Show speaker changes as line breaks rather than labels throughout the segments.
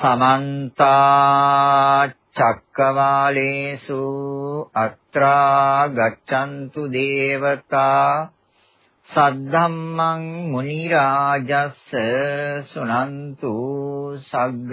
සමන්ත චක්කවාලේසු අත්‍රා ගච්ඡන්තු දේවතා සද්ධම්මං මුනි රාජස්ස සුනන්තු සග්ග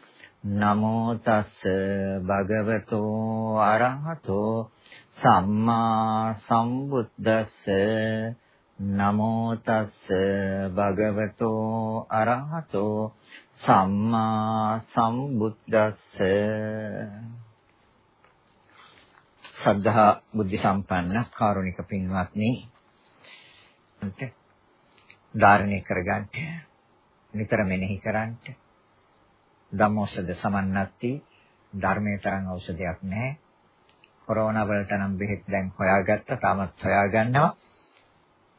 නමෝ තස්ස භගවතෝ අරහතෝ සම්මා සම්බුද්දස්ස. නමෝ තස්ස භගවතෝ අරහතෝ සම්මා සම්බුද්දස්ස. සද්ධා බුද්ධ සම්පන්න කාරුණික පින්වත්නි ධාරණය කරගන්න නිතර මෙනෙහි කරන්න ධම්මෝසද සමන්නත්ති ධර්මයට අරන් ඖෂධයක් නැහැ. කොරෝනා වලට නම් බෙහෙත් දැන් හොයාගත්තා. තාමත් හොයාගන්නවා.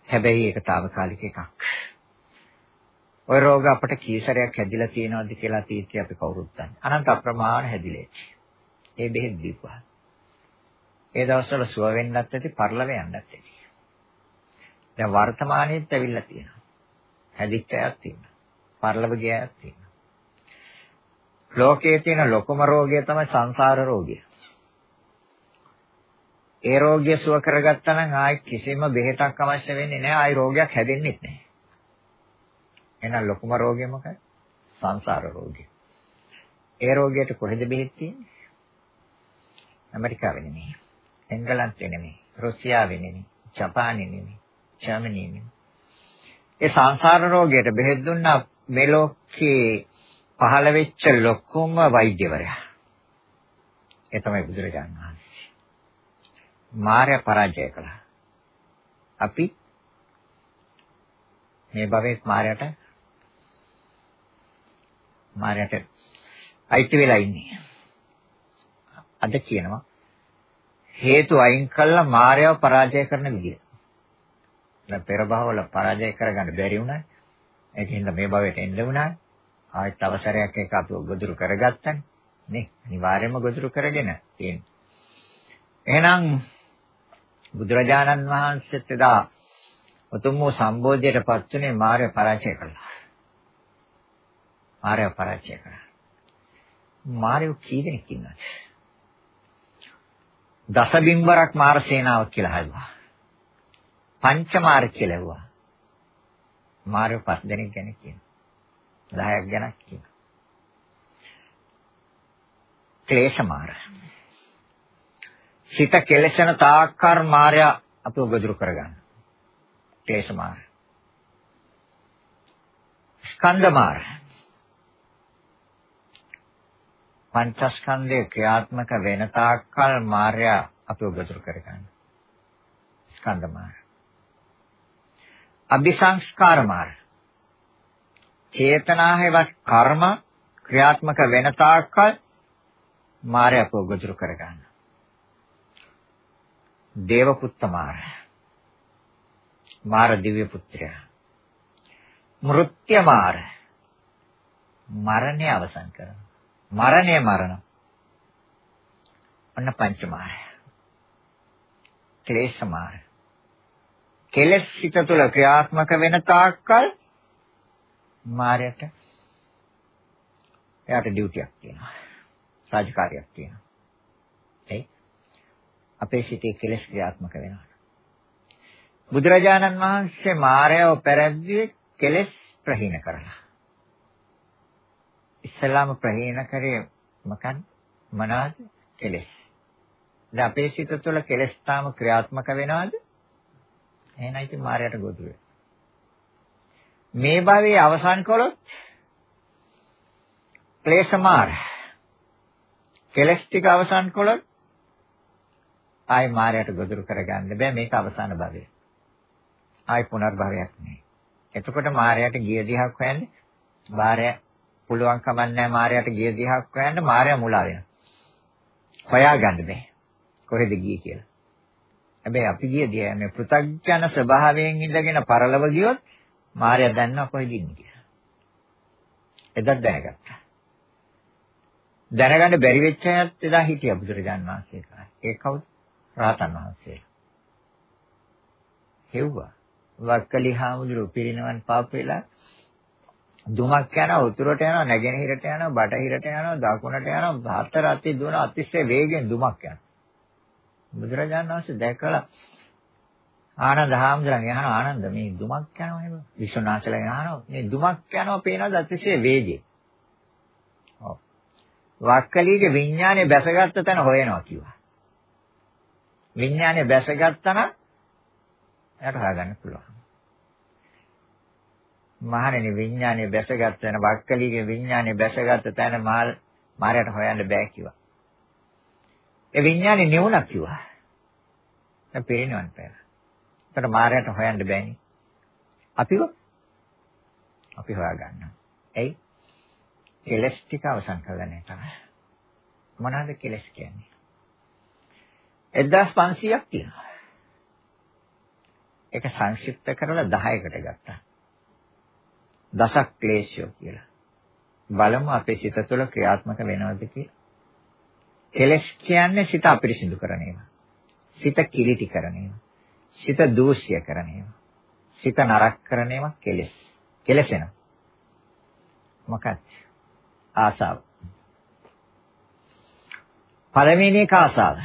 හැබැයි ඒක తాවකාලික එකක්. ওই රෝග අපට කීසරයක් හැදිලා තියෙනවද කියලා තීත්‍ය අපි කවුරුත් දන්නේ. අනන්ත අප්‍රමාණ හැදිලා ඒ බෙහෙත් දීපුවා. ඒ දවස්වල සුව වෙන්නත් ඇති, පරලව යන්නත් ඇති. දැන් වර්තමානයේත් ඇවිල්ලා තියෙනවා. හැදිච්ච අයත් ඉන්නවා. පරලව ගිය අයත් ඉන්නවා. ලෝකයේ තියෙන ලොකුම රෝගය තමයි සංසාර රෝගය. ඒ රෝගය සුව කරගත්තා නම් ආයි කිසිම බෙහෙතක් අවශ්‍ය වෙන්නේ නැහැ. ආයි රෝගයක් හැදෙන්නේ නැහැ. එහෙනම් ලොකුම රෝගය මොකක්ද? සංසාර රෝගය. ඒ රෝගයට කොහෙද බෙහෙත් තියෙන්නේ? ඇමරිකාවේ නෙමෙයි. එංගලන්තේ නෙමෙයි. රුසියාවේ නෙමෙයි. ජපානයේ නෙමෙයි. ජර්මනියේ නෙමෙයි. ඒ සංසාර රෝගයට බෙහෙත් දුන්නා මේ ලෝකේ පහළ වෙච්ච ලොකුම වෛද්‍යවරයා. ඒ තමයි බුදුරජාණන් වහන්සේ. මාර්ය පරාජය කළා. අපි මේ භවයේ මාර්යට මායයට අයිති වෙලා ඉන්නේ. අද කියනවා හේතු අයින් කළා මායව පරාජය කරන විදිය. දැන් පෙර භවවල පරාජය කරගන්න බැරි වුණා. ඒකින්ද මේ භවයට එන්න වුණා. ආයෙත් අවසරයක් එක අපි ගොදුරු කරගත්තානේ. නේ අනිවාර්යයෙන්ම ගොදුරු කරගෙන තියෙනවා. එහෙනම් බුදුරජාණන් වහන්සේත් එදා උතුම් වූ සම්බෝධියටපත් උනේ මාර්ය පරාජය කළා. මාරය පරාජය කරා. මාරයෝ කී දෙනෙක් ඉන්නවද? දසබිම්බරක් මාර සේනාවක් කියලා හදුවා. පංචමාර කියලා ඇහුවා. මාරයෝ පස් දෙනෙක් ගැන කියනවා. 10ක් ගැන කියනවා. ක්ලේශ මාර. සිත කෙලසන තාක්කර් මාරයා අපිව ගොදුරු කරගන්න. ක්ලේශ මාර. ස්කන්ධ මාර. පංචස්කන්ධය ක්‍රියාත්මක වෙන තාක්කල් මායя අපිව ගොදුරු කරගන්න. ස්කන්ධ මාය. අபிසංස්කාර මාය. චේතනාහෙවත් කර්ම ක්‍රියාත්මක වෙන තාක්කල් මායя අපිව ගොදුරු කරගන්න. දේවපුත්ත මාර. මාර දිව්‍ය පුත්‍රයා. මෘත්‍ය මාර. මරණය අවසන් කරනවා. මරණය මරණ. ඔන්න පංචමාය. ක්ලේශමාය. කෙලෙස් හිත තුළ ක්‍රියාත්මක වෙන තාක්කල් මායයට එයාට ඩියුටියක් තියෙනවා. රාජකාරියක් තියෙනවා. ඒ අපේ සිතේ කෙලෙස් ක්‍රියාත්මක වෙනවා. බුදුරජාණන් වහන්සේ මායව පෙරද්දුවේ කෙලෙස් ප්‍රහීන කරලා. ඉස්සලාම ප්‍රහීන කරේ මොකක්ද? මොනවාද? කෙලෙස්. දැන් අපේ සිත තුළ කෙලෙස් තාම ක්‍රියාත්මක වෙනවද? එහෙනම් ඉතින් මායයට ගොදුවේ. මේ භවයේ අවසන් කළොත් ක්ලේශ මාර. කෙලස් ටික අවසන් කළොත් ආයි මායයට ගොදුරු කරගන්න බෑ මේක අවසාන භවය. ආයි පුනර්භවයක් නෑ. එතකොට මායයට ගිය දිහක් හොයන්නේ මායය පුළුවන් කමක් නෑ මායයට ගිය දිහක් හොයන්න මායя මුලා වෙනවා. හොයාගන්න බෑ. කොහෙද ගියේ කියලා. හැබැයි අපි ගිය දිය මේ පෘථග්ජන ස්වභාවයෙන් ඉඳගෙන පරලව ගියොත් මායя දන්නවා කොහෙද ඉන්නේ කියලා. එදත් දැනගත්තා. දැනගන්න බැරි වෙච්ච අයත් එදා හිටියා බුදුරජාන් වහන්සේ කාලේ. ඒ කවුද? රාතන් වහන්සේ. හෙව්වා. වක්කලි හාමුදුරුවෝ පිරිනවන් පාප වෙලා දුමක් යනවා උතුරට යනවා නැගෙනහිරට යනවා බටහිරට යනවා දකුණට යනවා හතර අති දුන අතිශය වේගෙන් දුමක් යනවා බුදුරජාණන් වහන්සේ දැකලා ආනන්ද හාමුදුරන් යහන ආනන්ද මේ දුමක් යනවා නේද විශ්වනාථලා යහනවා මේ දුමක් යනවා පේනවාද අතිශය වේගෙන් ඔව් වක්කලිගේ විඥානේ බැසගත්ත තැන හොයනවා කිව්වා විඥානේ බැසගත්තා නම් එයාට හොයාගන්න පුළුවන් මහණෙනි විඥානය බැසගත් තැන වක්කලිගේ විඥානය බැසගත් තැන මාල් මාරයට හොයන්න බෑ කිව්වා. ඒ විඥානේ නෙවුණා කිව්වා. දැන් පිරිනවන් පෑවා. ඒකට මාරයට හොයන්න බෑනේ. අපිව අපි හොයාගන්නවා. එයි කෙලස් ටික අවසන් කරගන්න තමයි. මොනවාද කෙලස් කියන්නේ? 1500ක් තියෙනවා. ඒක සංක්ෂිප්ත කරලා 10කට ගත්තා. දසක් ක්ලේශය කියලා. බලමු අපේ සිත තුළ ක්‍රියාත්මක වෙනවද කියලා. කෙලස් කියන්නේ සිත අපිරිසිදු කරන ඒවා. සිත කිලිටි කරන ඒවා. සිත දූෂ්‍ය කරන ඒවා. සිත නරක කරන ඒවා කෙලස්. කෙලසෙන. මොකක්ද? ආසාව. පළවෙනි එක ආසාව.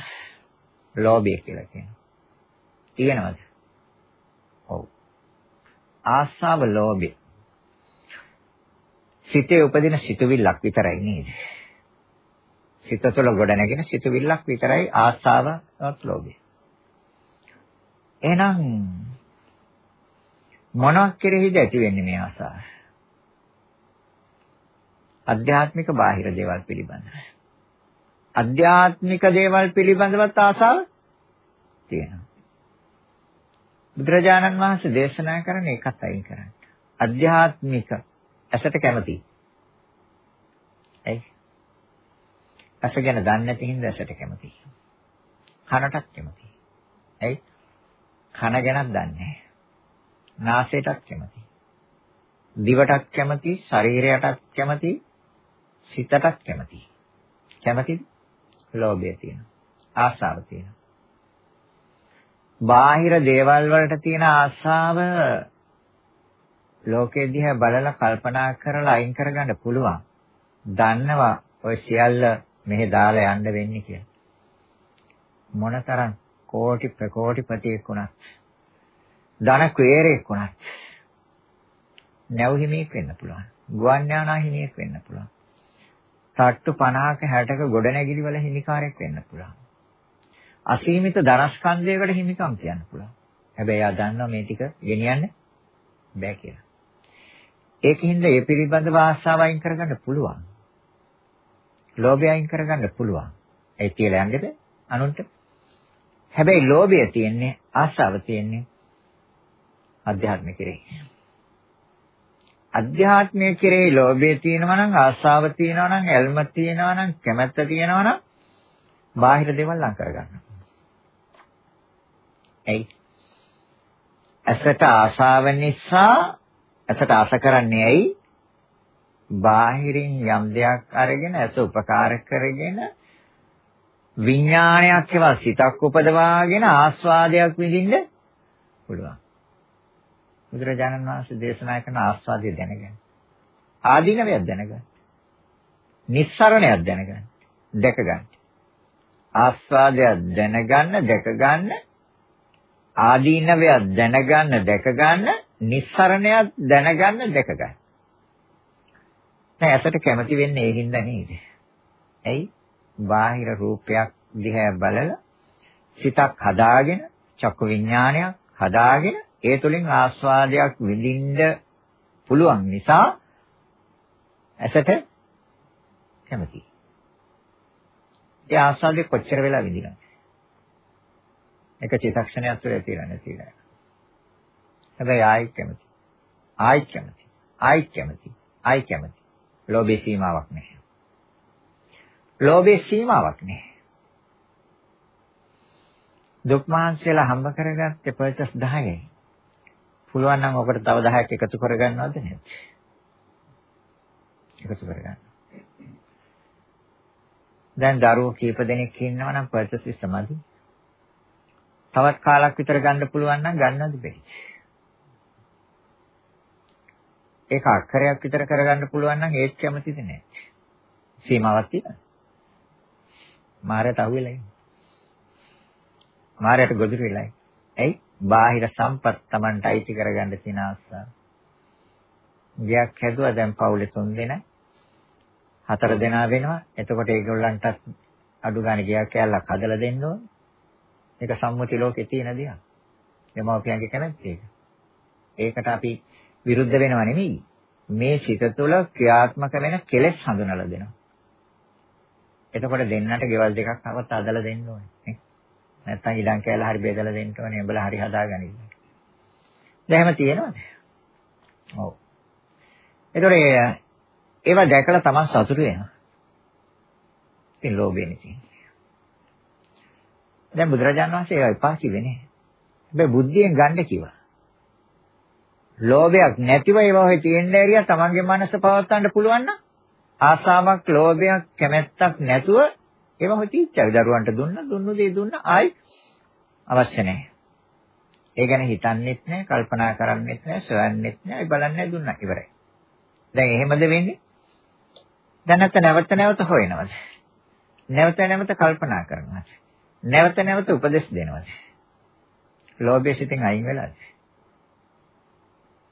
ලෝභය කියලා කියනවා. තියෙනවද? ඔව්. ආසාව ලෝභය. සිතේ උපදින සිතුවිල්ලක් විතරයි නේද? සිත තුළ ගොඩනැගෙන සිතුවිල්ලක් විතරයි ආසාවත් ලෝභය. එහෙනම් මොනක් කෙරෙහිද ඇති වෙන්නේ මේ ආසාව? අධ්‍යාත්මික බාහිර දේවල් පිළිබඳව. අධ්‍යාත්මික දේවල් පිළිබඳවත් ආසාව තියෙනවා. බුදුරජාණන් වහන්සේ දේශනා කරන එකත් අයින් කරන්න. අධ්‍යාත්මික ඇසට කැමති. ඇයි? ඇස ගැන දන්නේ නැති හින්දා ඇසට කැමති. කනටත් කැමති. ඇයි? කන ගැනත් දන්නේ නැහැ. නාසයටත් කැමති. දිවටත් කැමති, ශරීරයටත් කැමති, සිතටත් කැමති. කැමතිද? ලෝභය තියෙනවා. ආසාව තියෙනවා. බාහිර දේවල් වලට තියෙන ආසාව ලෝකෙ දිහා බලලා කල්පනා කරලා අයින් කරගන්න පුළුවන්. දන්නවා ඔය සියල්ල මෙහෙ දාලා යන්න වෙන්නේ කියලා. මොනතරම් කෝටි ප්‍රකෝටිපතියෙක් වුණත් ධන කුේරෙක් වුණත් නැව් හිමියෙක් වෙන්න පුළුවන්. ගුවන් යානා හිමියෙක් වෙන්න පුළුවන්. තට්ටු 50ක 60ක ගොඩනැගිලි වල හිමිකාරයෙක් වෙන්න පුළුවන්. අසීමිත ධනස්කන්ධයකට හිමිකම් කියන්න පුළුවන්. හැබැයි ආ දන්නවා මේ ටික ගෙනියන්න බෑ කියලා. ඒකින්ද ඒ පිළිබඳව ආශාව අයින් කරගන්න පුළුවන්. ලෝභය අයින් කරගන්න පුළුවන්. ඒ කියලා යන්නේ බෑ අනුන්ට. හැබැයි ලෝභය තියෙන්නේ ආශාව තියෙන්නේ අධ්‍යාත්ම කෙරෙහි. අධ්‍යාත්මය කෙරෙහි ලෝභය තියෙනවා නම් ආශාව තියෙනවා නම් ඇල්ම තියෙනවා නම් කැමැත්ත තියෙනවා නම් බාහිර දේවල් ලං කරගන්න. එයි. ඇසට ආශාව නිසා ඇසට ආස කරන්නේ ඇයි? බාහිරින් යම් දෙයක් අරගෙන ඇස උපකාර කරගෙන විඥානයක් ඒවා සිතක් උපදවාගෙන ආස්වාදයක් විඳින්න පුළුවන්. බුදුරජාණන් වහන්සේ දේශනා කරන ආස්වාදය දැනගන්න. ආදීනවයක් දැනගන්න. නිස්සරණයක් දැනගන්න. දැකගන්න. ආස්වාදයක් දැනගන්න, දැකගන්න. ආදීනවයක් දැනගන්න, දැකගන්න. නිස්සරණයක් දැනගන්න දැකගන්න. දැන් ඇසට කැමති වෙන්නේ ඒ හින්දා නේද? ඇයි? බාහිර රූපයක් දිහා බලලා සිතක් හදාගෙන චක්කු විඥානයක් හදාගෙන ඒ තුලින් ආස්වාදයක් විඳින්න පුළුවන් නිසා ඇසට කැමති. ඒ ආස්වාදේ කොච්චර වෙලා විඳිනවද? එක චිත්තක්ෂණයක් තුළ ඇතිලා නැතිලා. හැබැයි ආයි කැමති. ආයි කැමති. ආයි කැමති. ආයි කැමති. ලෝභේ සීමාවක් නැහැ. ලෝභේ සීමාවක් නැහැ. දුක් මහන්සියලා හම්බ කරගත්තේ පර්චස් 10යි. පුළුවන් නම් ඔකට තව 10ක් එකතු කරගන්නවද නේද? එකතු කරගන්න. දැන් දරුවෝ කීප දෙනෙක් ඉන්නවා නම් පර්චස් සමදි. තවත් කාලක් විතර ගන්න පුළුවන් නම් ගන්නවද බැරි? ඒක අක්කරයක් විතර කරගන්න පුළුවන් නම් ඒත් කැමතිද නැහැ. සීමාවක් තියෙනවා. මාරයට අහුවෙලා ඉන්නේ. මාරයට ගොදුරු වෙලා. ඇයි? බාහිර සම්පත් Tamanට අයිති කරගන්න තියෙන ආසාව. ගයක් හැදුවා දැන් පවුලේ තුන් දෙනා හතර දෙනා වෙනවා. එතකොට ඒගොල්ලන්ට අඩු ගන්න ගයක් කැලලක් හදලා දෙන්න ඕනේ. ඒක සම්මුති ලෝකේ තියෙන දෙයක්. දෙමව්පියන්ගේ කැමැත්ත ඒක. ඒකට අපි විරුද්ධ වෙනව නෙමෙයි. මේ සිත තුළ ක්‍රියාත්මක වෙන කෙලෙස් හඳුනලා දෙනවා. එතකොට දෙන්නට ගෙවල් දෙකක් අවත් අදලා දෙන්න ඕනේ. නැත්තම් ඊළඟ කැලේ හරි බෙදලා දෙන්න ඕනේ. උඹලා හරි හදාගනින්න. දැන් එහෙම තියෙනවද? ඔව්. ඒතකොට ඒවා දැකලා තමන් සතුටු වෙනවා. ඉතින් ලෝභයෙන් ඉතින්. දැන් බුදුරජාණන් වහන්සේ ඒවා එපා කිව්වේ නේ. හැබැයි බුද්ධියෙන් ගන්න කිව්වා. ලෝභයක් නැතිව ඒවා ඔය තියෙන්න ඇරියා තමන්ගේ මනස පවත්වන්න පුළුවන් නම් ආසාවක්, ලෝභයක්, කැමැත්තක් නැතුව ඒවා හොති ඉච්චයි. දරුවන්ට දුන්න, දුන්නු දේ දුන්න ආයි අවශ්‍ය නැහැ. ඒ ගැන හිතන්නෙත් නැහැ, කල්පනා කරන්නෙත් නැහැ, සොයන්නෙත් නැහැ, බලන්නේ දුන්නා ඉවරයි. දැන් එහෙමද වෙන්නේ? දැන් නැත්නම් නැවත නැවත හොයනවද? නැවත නැවත කල්පනා කරනවද? නැවත නැවත උපදෙස් දෙනවද? ලෝභය සිතින් අයින් වෙලාද?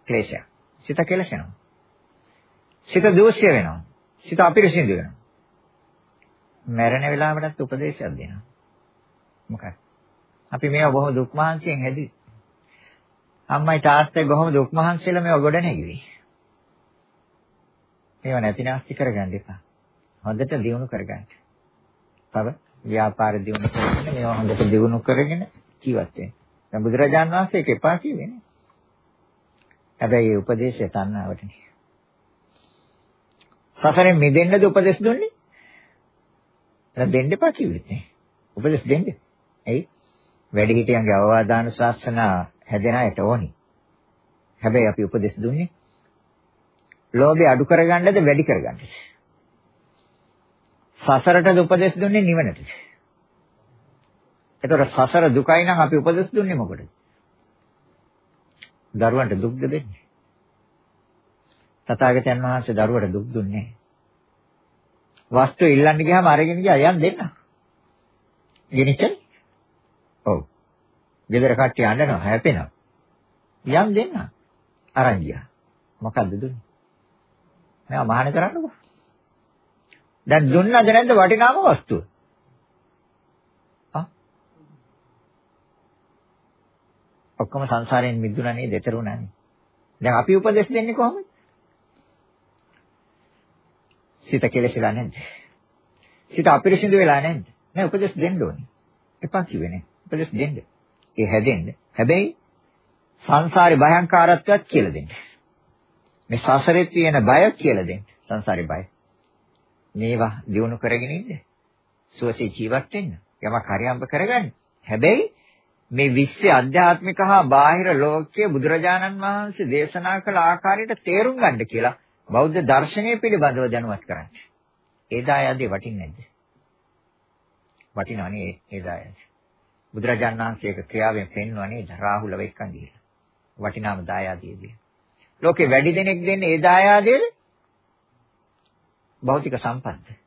ක්ලේශය. සිත කෙලසෙනවා. සිත දෝෂ්‍ය වෙනවා. සිත අපිරිසිදු වෙනවා. මැරෙන වෙලාවටත් උපදේශයක් දෙනවා. මොකක්ද? අපි මේවා බොහොම දුක් මහන්සියෙන් හැදී. අම්මයි තාත්තයි බොහොම දුක් මහන්සියලා මේවා ගොඩ නැගිවි. මේවා නැති නැස්ති කරගන්න එපා. හොඳට දියුණු කරගන්න. තව ව්‍යාපාර දියුණු කරගෙන මේවා හොඳට දියුණු කරගෙන ජීවත් වෙන්න. දැන් බුදුරජාණන් වහන්සේ ඒක එපා කිව්වේ නේ. හැබැයි ඒ උපදේශය තණ්හාවටනේ. සසරෙන් මිදෙන්නද උපදේශ දුන්නේ? දැන් දෙන්න එපා කිව්වෙත් නේ. උපදේශ දෙන්න. ඇයි? වැඩිහිටියන්ගේ අවවාදාන ශාසන හැදෙන අයට ඕනි. හැබැයි අපි උපදේශ දුන්නේ ලෝභය අඩු කරගන්නද වැඩි කරගන්නද? සසරට උපදෙස් දුන්නේ නිවනට. එතකොට සසර දුකයි නම් අපි උපදෙස් දුන්නේ මොකටද? දරුවන්ට දුක්ද දෙන්නේ? තථාගතයන් වහන්සේ දරුවට දුක් දුන්නේ වස්තු ඉල්ලන්න ගියාම අරගෙන ගියා යන් දෙන්න. ගෙනිච්චනේ? ඔව්. ගෙදර කට්ටිය අඬනවා හැපෙනවා. යන් දෙන්න. අරන් ගියා. මොකද්ද දුන්නේ? මේවා මහාන කරන්නකෝ. දැන් දුන්නද නැද්ද වටිනාම වස්තුව? ආ? ඔක්කොම සංසාරයෙන් මිදුණා නේද? දෙතරුණා නේද? දැන් අපි උපදෙස් දෙන්නේ කොහොමද? සිත කෙලෙසලා නැද්ද? සිත අපිරිසිදු වෙලා නැද්ද? නෑ උපදෙස් දෙන්න ඕනේ. එපා කිව්වේ නෑ. උපදෙස් දෙන්න. ඒ හැදෙන්න. හැබැයි සංසාරේ භයංකාරත්වයක් කියලා දෙන්න. මේ සසරේ තියෙන බය කියලා දෙන්න. සංසාරේ බය. මේවා දිනු කරගෙන ඉන්න. සුවසේ ජීවත් වෙන්න. යමක් හරියම්බ කරගන්න. හැබැයි මේ විශ්ව අධ්‍යාත්මික හා බාහිර ලෝකයේ බුදුරජාණන් වහන්සේ දේශනා කළ ආකාරයට තේරුම් ගන්න කියලා බෞද්ධ දර්ශනය පිළිබඳව දැනුවත් කරන්න. ඒ දායාදේ වටින්නේ නැද්ද? වටිනවනේ ඒ දායාද. බුදුරජාණන් වහන්සේ ඒක ක්‍රියාවෙන් පෙන්වන්නේ රාහුල වෙක්කන් දීලා. වටිනාම දායාදයේදී. ලෝකේ වැඩි දෙනෙක් දෙන්නේ ඒ දායාදයේද? භෞතික සම්පත්.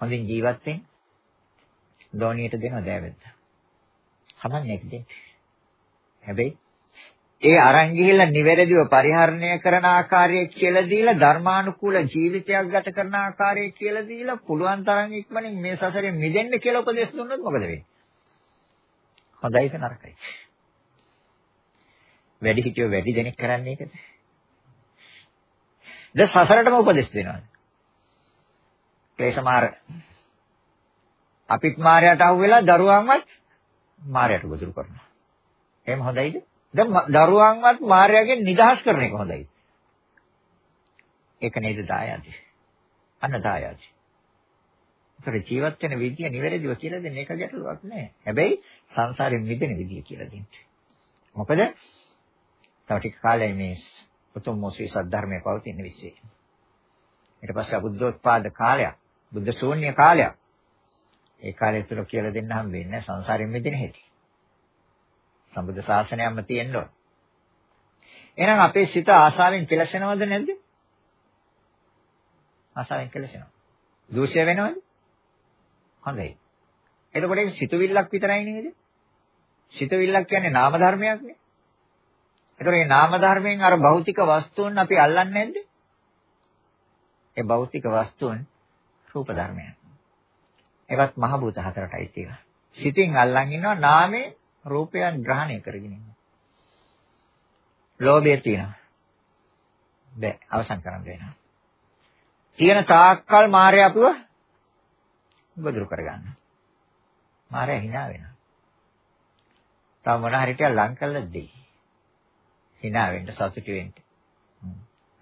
හොඳින් ජීවත් වෙන්න. දෝණියට දෙනවා දෑවෙද්ද. සමන්නේ දෙන්න. හැබැයි ඒ අරන් ගිහිල්ලා නිවැරදිව පරිහරණය කරන ආකාරය කියලා දීලා ධර්මානුකූල ජීවිතයක් ගත කරන ආකාරය කියලා දීලා පුළුවන් තරම් ඉක්මනින් මේ සසරෙන් මිදෙන්න කියලා උපදෙස් දුන්නොත් මොකද වෙන්නේ? හොඳයිද නරකයි? වැඩි හිටියෝ වැඩි දෙනෙක් කරන්නේ ඒකද? ද සසරටම උපදෙස් දෙනවා. ක්ලේශ මාර අපිත් මායයට අහු වෙලා දරුවන්වත් මායයට ගොදුරු කරනවා. එහෙම හොඳයිද? දැන් දරුවන්වත් මායයෙන් නිදහස් කරන එක හොඳයි. ඒක නේද දායාදේ. අන්න දායාදේ. ඒතර ජීවත් වෙන විදිය නිවැරදිව කියලා දෙන්න එක ගැටලුවක් නෑ. හැබැයි සංසාරයෙන් මිදෙන විදිය කියලා දෙන්න. මොකද තව ටික කාලෙයි මේ උතුම් මොසී සද්ධර්මයේ පවතින විශ්ේ. ඊට පස්සේ අබුද්ධෝත්පාද කාලයක්, බුද්ධ ශූන්‍ය කාලයක්. ඒ කාලය තුල කියලා දෙන්න හම් වෙන්නේ සංසාරයෙන් මිදෙන හැටි. සම්බුද්ධ ශාසනයක්ම තියෙන්න ඕන. එහෙනම් අපේ සිත ආසාවෙන් කෙලසෙනවද නැද්ද? ආසාවෙන් කෙලසෙනවා. දූෂ්‍ය වෙනවද? හොඳයි. එතකොට ඒක සිතුවිල්ලක් විතරයි නේද? සිතුවිල්ලක් කියන්නේ නාම ධර්මයක් නේ. එතකොට මේ නාම ධර්මයෙන් අර භෞතික වස්තුන් අපි අල්ලන්නේ නැද්ද? ඒ භෞතික වස්තුන් රූප ධර්මයන්. ඒවත් මහ භූත හතරටයි තියෙනවා. සිතින් අල්ලන් ඉන්නවා නාමේ රූපයන් ග්‍රහණය කරගෙන ඉන්නවා. ලෝභය තියෙනවා. බෑ අවසන් කරන්න වෙනවා. තියෙන තාක්කල් මායя අපිව ගොදුරු කරගන්න. මායя hina වෙනවා. තව මොන හරි ටික ලං කළා දෙයි. hina වෙන්න සතුටු වෙන්න.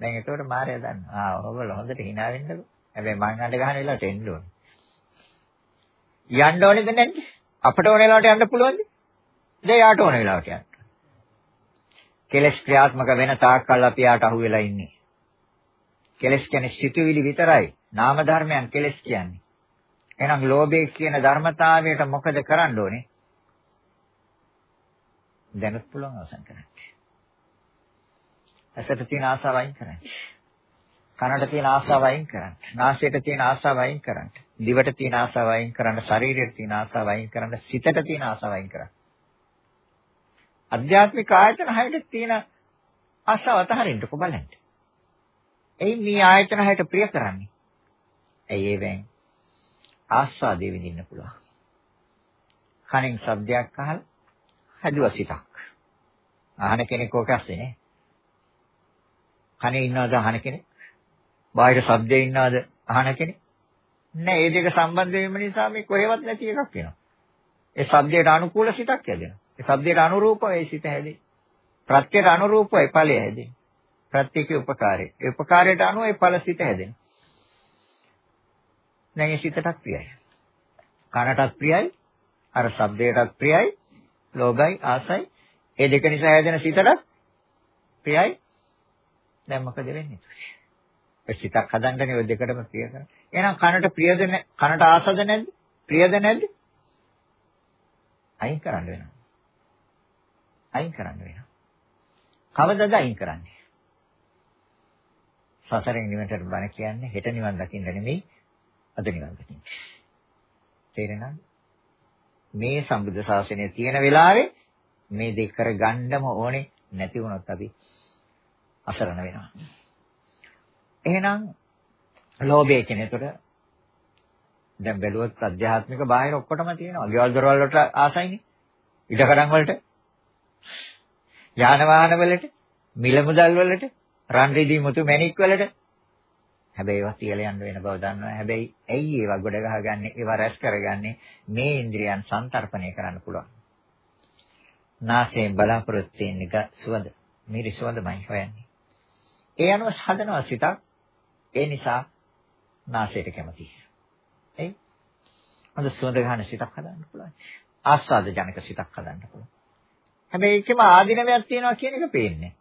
දැන් ඒකට මායя දන්නවා. ආ ඔබල හොඳට hina වෙන්නකො. හැබැයි මං අඬ ගන්න වෙලාවට එන්න ඕනේ. යන්න ඕනේද නැද්ද? අපට ඕන වෙලාවට යන්න පුළුවන්ද? දැන් යාට ඕන වෙලාවට යන්න. කෙලස් ක්‍රියාත්මක වෙන තාක්කල් අපි යාට අහු වෙලා ඉන්නේ. කෙලස් කියන්නේ සිතුවිලි විතරයි. නාම ධර්මයන් කෙලස් කියන්නේ. එහෙනම් ලෝභය කියන ධර්මතාවයට මොකද කරන්න ඕනේ? දැනුත් පුළුවන් අවසන් කරන්න. ඇසට තියෙන ආසාව අයින් කරන්න. කනට තියෙන ආසාව අයින් කරන්න. නාසයට තියෙන ආසාව අයින් කරන්න. දිවට තියෙන ආසාව අයින් කරන්න. ශරීරයට තියෙන ආසාව අයින් කරන්න. සිතට තියෙන ආසාව අයින් කරන්න. අධ්‍යාත්මික ආයතන හයට තියෙන ආසාව අතහරින්නකො බලන්න. එයි මේ ආයතන හයට ප්‍රිය කරන්නේ. ඇයි ඒවෙන් ආස්වාදේ විඳින්න පුළුවන්. කණෙන් ශබ්දයක් අහලා හැදුවා සිතක්. අහන කෙනෙක් ඕක ඇස්සේ නේ. කනේ ඉන්නවද අහන කෙනෙක්? බාහිර ශබ්දේ ඉන්නවද අහන කෙනෙක්? නෑ මේ දෙක සම්බන්ධ වීම නිසා මේ කොහෙවත් නැති එකක් වෙනවා. ඒ ශබ්දයට අනුකූල සිතක් හැදෙනවා. ඒ ශබ්දයට අනුරූපව ඒ සිත හැදේ. ප්‍රත්‍යයට අනුරූපව ඒ ඵලය හැදේ. ප්‍රත්‍යකේ උපකාරය. ඒ උපකාරයට අනුව ඒ ඵල සිත හැදෙනවා. දැන් ඒ සිතටත් ප්‍රියයි. කනටත් ප්‍රියයි. අර ශබ්දයටත් ප්‍රියයි. ලෝභයි ආසයි. ඒ දෙක නිසා හැදෙන සිතටත් ප්‍රියයි. දැන් මොකද වෙන්නේ? ඒ සිතක් හදන්නනේ ඔය දෙකටම ප්‍රිය කරන්නේ. එහෙනම් කනට ප්‍රියද කනට ආසද නැද්ද? ප්‍රියද නැද්ද? අයින් කරන්න වෙනවා. අයින් කරන්න වෙනවා. කවදද අයින් කරන්නේ? සසරෙන් නිවනට බණ කියන්නේ හෙට නිවන් දකින්න නෙමෙයි අද නිවන් දකින්න. තේරෙනවද? මේ සම්බුද්ධ ශාසනය තියෙන වෙලාවේ මේ දෙක කරගන්නම ඕනේ නැති වුණොත් අපි අසරණ වෙනවා. එහෙනම් ලෝභය කියන එතකොට දැන් බැලුවොත් අධ්‍යාත්මික බාහිර ඔක්කොටම තියෙනවා. ගෙවල් දොරවල් වලට ආසයිනේ. ඉඩකඩම් වලට. යාන වාහන වලට, මිල මුදල් වලට, රන් රිදී මුතු මැණික් වලට. හැබැයි ඒවා තියලා යන්න වෙන බව දන්නවා. හැබැයි ඇයි ඒවා ගොඩ ගහගන්නේ? ඒවා රැස් කරගන්නේ මේ ඉන්ද්‍රියන් සංතරපණය කරන්න පුළුවන්. නාසයෙන් බලාපොරොත්තු වෙන එක සුවඳ. මිරි සුවඳමයි හොයන්නේ. ඒ අනුව හදනවා සිතක්. ඒ නිසා නාසයට කැමතියි. එයි. හොඳ සුවඳ ගන්න සිතක් හදන්න පුළුවන්. ආස්වාද ජනක සිතක් හදන්න පුළුවන්. හැබැයි ඒකෙම ආධිනවයක් තියෙනවා කියන එක පේන්නේ.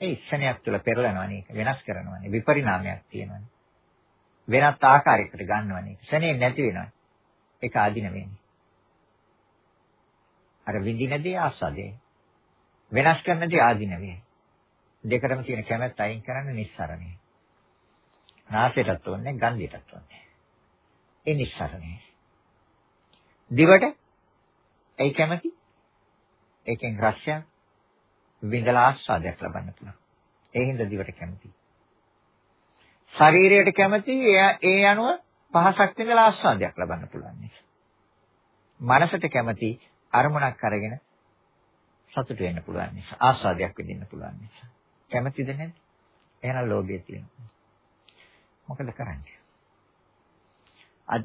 ඒ ක්ෂණයක් තුළ පෙරලනවනේ වෙනස් කරනවනේ විපරිණාමයක් තියෙනවනේ. වෙනත් ආකාරයකට ගන්නවනේ. ක්ෂණේ නැති වෙනවා. ඒක ආධින වෙන්නේ. අර විඳිනදී ආස්වාදේ. වෙනස් කරනදී ආධින වේ. දෙකටම තියෙන කැමැත්ත අයින් කරන්න නිස්සරණේ. නාසයටත් ඕනේ ගන්ධයටත් ඕනේ. ඒ නිස්සරණේ. දිවට ඒ කැමැති ඒකෙන් රසයක් විඳලා ආස්වාදයක් ලබන්න පුළුවන්. ඒ හින්දා දිවට කැමති. ශරීරයට කැමති ඒ අනුව පහසක් විඳලා ආස්වාදයක් ලබන්න පුළුවන් නිසා. මනසට කැමති අරමුණක් අරගෙන සතුට වෙන්න පුළුවන් නිසා ආස්වාදයක් විඳින්න පුළුවන් නිසා. කැමතිද නැද්ද? එහෙනම් ලෝභය තියෙනවා. මොකද කරන්නේ?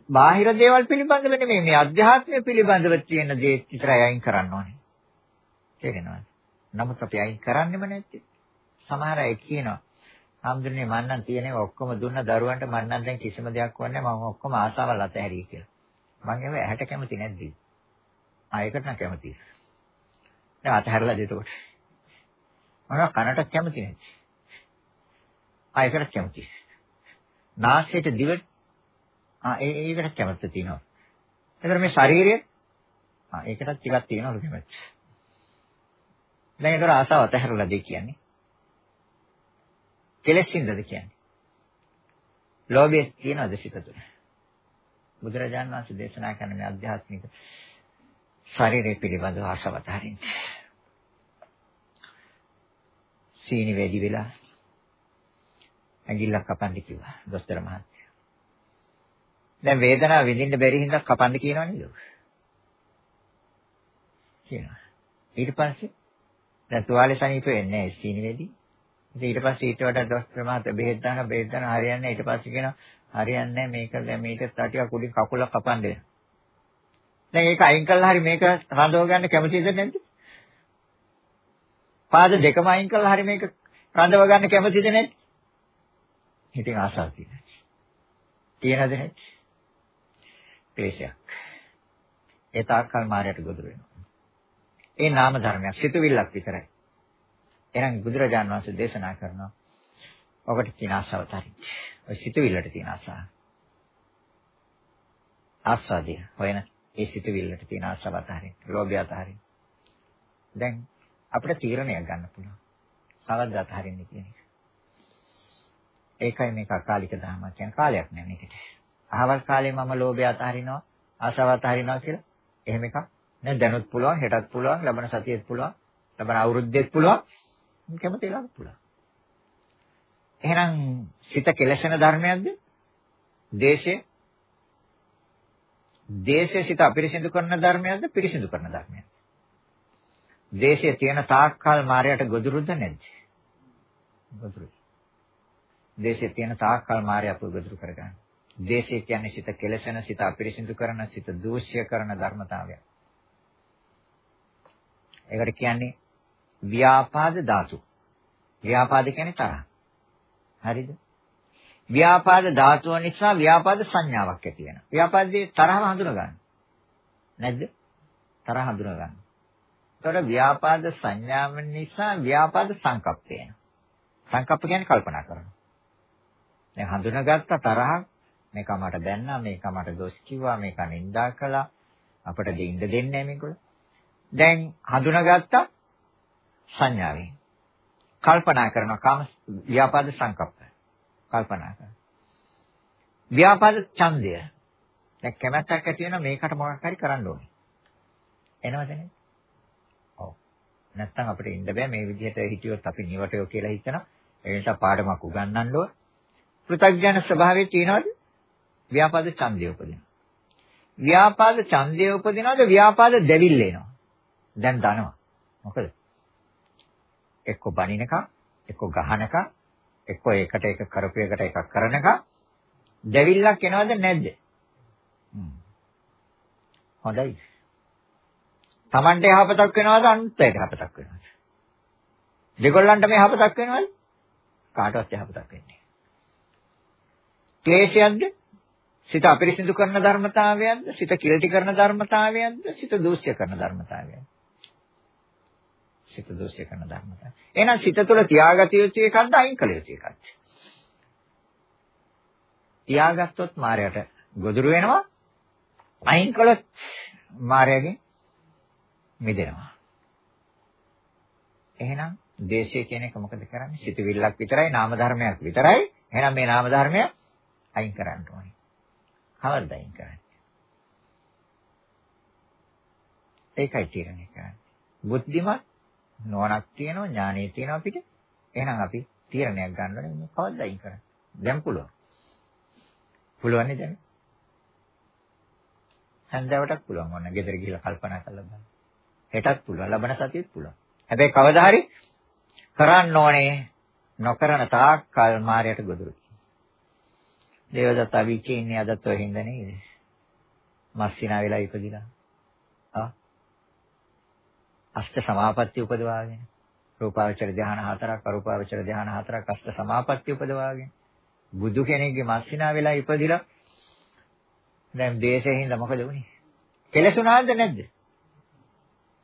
බාහිර දේවල් පිළිබඳව නෙමෙයි මේ අධ්‍යාත්මය පිළිබඳව තියෙන දේ විතරයි අයින් කරන්න ඕනේ. තේරෙනවද? නමුත් අපි අයින් කරන්නෙම නැත්තේ. සමහර අය කියනවා හම්දුනේ මං නම් තියෙනවා ඔක්කොම දුන්න දරුවන්ට මං නම් දැන් කිසිම දෙයක් වන්නේ මම ඔක්කොම ආසාවල් අතහැරිය කියලා. මං ඒව ඇහැට කැමති නැද්ද? ආ ඒකට නම් කැමතියි. දැන් අතහැරලාද එතකොට? මොනවා කනට කැමති නැද්ද? ආ ඒකට කැමතියි. නාසයට දිවට ආ ඒ ඒකට කැමැත්ත තියෙනවා. එතකොට මේ ශරීරය ආ ඒකටත් ටිකක් තියෙනවා කැමැත්ත. දැන් ඒතර ආසාව අතහැරලා දෙයි කියන්නේ. කෙලෙසින්දද කියන්නේ. ලෝභය තියනවද සිත තුළ? බුදුරජාණන් වහන්සේ දේශනා කරන මේ අධ්‍යාත්මික ශරීරය පිළිබඳව ආසාව අතහරින්න. සීනි වැඩි වෙලා ඇඟිල්ලක් කපන්න කිව්වා දොස්තර මහත්තයා. දැන් වේදනාව විඳින්න බැරි හින්දා කපන්න කියනවා නේද? කියනවා. ඊට පස්සේ දැන් තුවාලේ සනීප වෙන්නේ නැහැ සීනි වෙදි. ඉතින් ඊට පස්සේ ඊට වඩා ડોක්ටර් මහත්තයා බෙහෙත් දාන බෙහෙත් දාන හරියන්නේ නැහැ. ඊට පස්සේ කියනවා හරියන්නේ නැහැ මේක දැන් මේක ටිකක් උඩින් කකුල කපන්න දෙන්න. දැන් ඒක අයින් කළා හරි මේක රඳව ගන්න කැමතිද නැද්ද? පාද දෙකම අයින් කළා හරි මේක රඳව ගන්න කැමතිද නැද්ද? ඉතින් ආසාව තියෙනවා. තියෙනද නැද්ද? ක්ලේශයක්. ඒ තාක්කල් මායයට ගොදුරු වෙනවා. ඒ නාම ධර්මයක් සිතුවිල්ලක් විතරයි. එහෙනම් බුදුරජාණන් වහන්සේ දේශනා කරනවා ඔබට තියෙන ආශාව තරින්. ඔය සිතුවිල්ලට තියෙන ආශාව. ආස්වාදය හොයන ඒ සිතුවිල්ලට තියෙන ආශාව තරින්. ලෝභය තරින්. දැන් අපිට තීරණයක් ගන්න පුළුවන්. කවද්ද අතහරින්නේ කියන එක. ඒකයි මේක අකාලික ධර්මයක් කියන කාලයක් නෑ මේකට. අහවල් කාලේ මම ලෝභය අතහරිනවා, ආශාව අතහරිනවා කියලා එහෙම එකක් නෑ දැනුත් පුළුවන්, හෙටත් පුළුවන්, ලබන සතියේත් පුළුවන්, ලබන අවුරුද්දේත් පුළුවන්, කැමති වෙලාවක පුළුවන්. එහෙනම් සිත කෙලසෙන ධර්මයක්ද? දේශය දේශය සිත අපිරිසිදු කරන ධර්මයක්ද? පිරිසිදු කරන ධර්මයක්ද? දේශයේ තියෙන තාක්කල් මායයට ගොදුරුද නැද්ද? ගොදුරුයි. දේශයේ තියෙන තාක්කල් මායය අපව ගොදුරු කරගන්න. දේශය කියන්නේ සිත කෙලසෙන, සිත අපිරිසිදු කරන, සිත දූෂ්‍ය කරන ධර්මතාවයක්. ඒකට කියන්නේ ව්‍යාපාද ධාතු. ව්‍යාපාද කියන්නේ තරහ. හරිද? ව්‍යාපාද ධාතුව නිසා ව්‍යාපාද සංඥාවක් ඇති වෙනවා. ව්‍යාපාදයේ තරහව හඳුන ගන්න. නැද්ද? තරහ හඳුන ගන්න. ඒතකොට ව්‍යාපාද සංඥාව නිසා ව්‍යාපාද සංකප්ප වෙනවා. සංකප්ප කියන්නේ කල්පනා කරනවා. දැන් හඳුනාගත්ත තරහක් මේක මට දැන්නා මේක මට දොස් කිව්වා මේක නින්දා කළා අපිට දෙන්න දෙන්නේ නැහැ මේගොල්ලෝ. දැන් හඳුනාගත්ත සංඥාවෙන් කල්පනා කරනවා කාම ව්‍යාපාද සංකප්ප කල්පනා කරනවා. ව්‍යාපාද ඡන්දය දැන් කැමැත්තක් ඇති වෙනවා මේකට මොකක් හරි කරන්න ඕනේ. එනවද නේ? ඔව්. නැත්තම් අපිට ඉන්න බෑ මේ විදිහට හිටියොත් අපි නිවටයෝ කියලා හිතනවා. ඒ නිසා පාඩමක් උගන්වන්න ඕන. පෘථග්ජන ස්වභාවය තියනවාද? ව්‍යාපාද ඡන්දය උපදිනවා. ව්‍යාපාද ඡන්දය උපදිනවාද ව්‍යාපාද දෙවිල්ල එනවා. දැන් දනවා. මොකද? එක්ක බනිනකම්, එක්ක ගහනකම්, එක්ක එකට එක කරපු එකට එකක් කරනකම් දෙවිල්ලක් එනවද නැද්ද? හොඳයි. Tamante යහපතක් වෙනවද අනුත් අයට යහපතක් වෙනවද? දෙගොල්ලන්ට මේ යහපතක් වෙනවද? කාටවත් යහපතක් වෙන්නේ ක්ලේශයක්ද? සිත අපිරිසිදු කරන ධර්මතාවයක්ද? සිත කිලටි කරන ධර්මතාවයක්ද? සිත දූෂ්‍ය කරන ධර්මතාවයක්ද? සිත දූෂ්‍ය කරන ධර්මතාවය. එහෙනම් සිත තුළ තියාගත යුතු එකක්ද අයින් කළ යුතු එකක්ද? තියාගත්තොත් මායයට ගොදුරු වෙනවා. අයින් කළොත් මායයෙන් මිදෙනවා. එහෙනම් දේශය කියන එක මොකද කරන්නේ? සිතවිල්ලක් විතරයි, නාම ධර්මයක් විතරයි. එහෙනම් මේ නාම ධර්මය අයින් කරන්න ඕනේ. කවද්ද අයින් කරන්නේ? ඒකයි තීරණය කරන්නේ. බුද්ධිමත් නොනක් තියෙනවා ඥානෙ තියෙනවා අපිට. එහෙනම් අපි තීරණයක් ගන්න ඕනේ මේ කවද්ද අයින් කරන්නේ? දැන් පුළුවන්. පුළුවන් නේද? හන්දවටත් පුළුවන් ඔන්න ගෙදර ගිහලා කල්පනා කරලා බලන්න. හෙටත් පුළුවන්. ලබන සතියෙත් පුළුවන්. හැබැයි කවදා හරි කරන්න ඕනේ නොකරන තාක් කල් මායයට ගොදුරුයි. දේවදත්ත අවිචේ ඉන්නේ අදත් ඔය හින්දා නේද? මස්සිනා වෙලා ඉපදිලා. ආ. අෂ්ට සමාපatti උපදවාගෙන. රූපාවචර ධානය හතරක්, අරූපාවචර ධානය හතරක් අෂ්ට සමාපatti උපදවාගෙන. බුදු කෙනෙක්ගේ මස්සිනා වෙලා ඉපදිලා දැන් දේශයෙන් හින්දා මොකද වුනේ? කෙලසුණාද නැද්ද?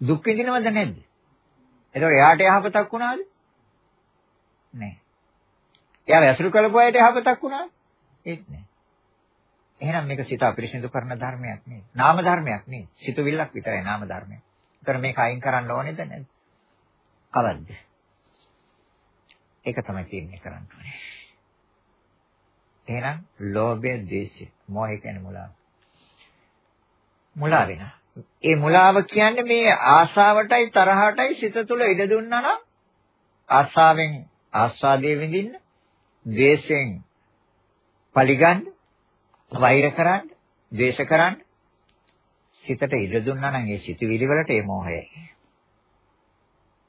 දුක් විඳිනවද නැද්ද? එතකොට එයාට යහපතක් වුණාද? නැහැ. එයා වැසුරු කළපු අයට යහපතක් වුණාද? ඒත් නැහැ. එහෙනම් මේක සිත අපිරිසිදු කරන ධර්මයක් නෙවෙයි. නාම ධර්මයක් නෙවෙයි. සිතුවිල්ලක් විතරයි නාම ධර්මයක්. ඒතර මේක අයින් කරන්න ඕනේද නැද්ද? කවද්ද? ඒක තමයි තීරණය කරන්න ඕනේ. එහෙනම් ලෝභය, ද්වේෂය, මෝහය කියන්නේ මුලාව. මුලා වෙනවා. ඒ මුලාව කියන්නේ මේ ආශාවටයි තරහටයි සිත තුළ ඉඩ දුන්නා නම් ආශාවෙන් ආස්වාදයේ විඳින්න, ද්වේෂයෙන් පරිගන්න, වෛර කරන්න, ද්වේෂ කරන්න සිතට ඉඩ දුන්නා නම් ඒ සිතුවිලි වලට ඒ මෝහයයි.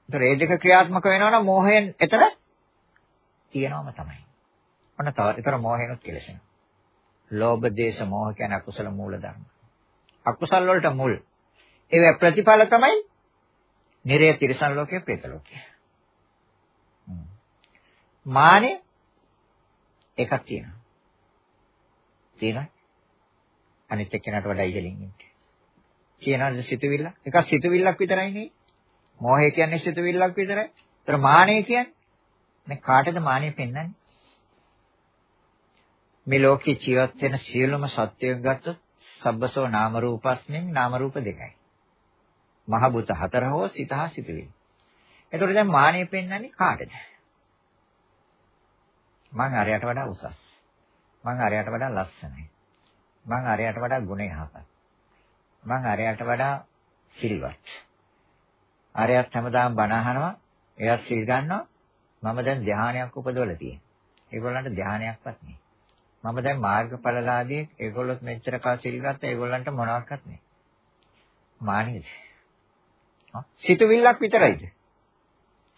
ඒතර ඒ දෙක ක්‍රියාත්මක වෙනවා නම් මෝහයෙන් එතන තියෙනවම තමයි. ඔන්න තව ඊතර මෝහයනොත් කෙලසෙනවා. ලෝභ, දේශ, මෝහ කියන අකුසල මූල ධර්ම. අකුසල් වලට මුල්. ඒ ප්‍රතිඵල තමයි නිරය තිරසන් ලෝකයේ ප්‍රේත ලෝකයේ. මානෙ එකක් තියෙනවා. තියෙනවා. අනිත් එක්කෙනාට වඩා ඉහළින් ඉන්නේ. කියනවාද සිතුවිල්ල? එකක් සිතුවිල්ලක් විතරයි නේ. මෝහය කියන්නේ සිතුවිල්ලක් විතරයි. ඒතර මානෙ කියන්නේ මේ කාටද මානෙ පෙන්වන්නේ? මේ ලෝකේ ජීවත් වෙන සියලුම සත්‍යයන් ගත්තොත් සබ්බසෝ නාම රූපස්මින් නාම රූප දෙකයි. මහ බුත හතර හෝ සිත හා සිතුවිලි. එතකොට දැන් මානෙ පෙන්වන්නේ කාටද? මං අරයට වඩා උසස්. මං අරයට වඩා ලස්සනයි. මං අරයට වඩා ගුණ යහපත්. මං අරයට වඩා සිල්වත්. අරයත් හැමදාම බණ අහනවා, එයත් සිල් ගන්නවා. මම දැන් ධානයක් උපදවලා තියෙනවා. ඒගොල්ලන්ට ධානයක්වත් නෑ. මම දැන් මාර්ගඵලලාදී ඒගොල්ලොත් මෙච්චර කල් සිල් ගත්තා ඒගොල්ලන්ට මොනවත් නෑ. මානෙද? සිතුවිල්ලක් විතරයිද?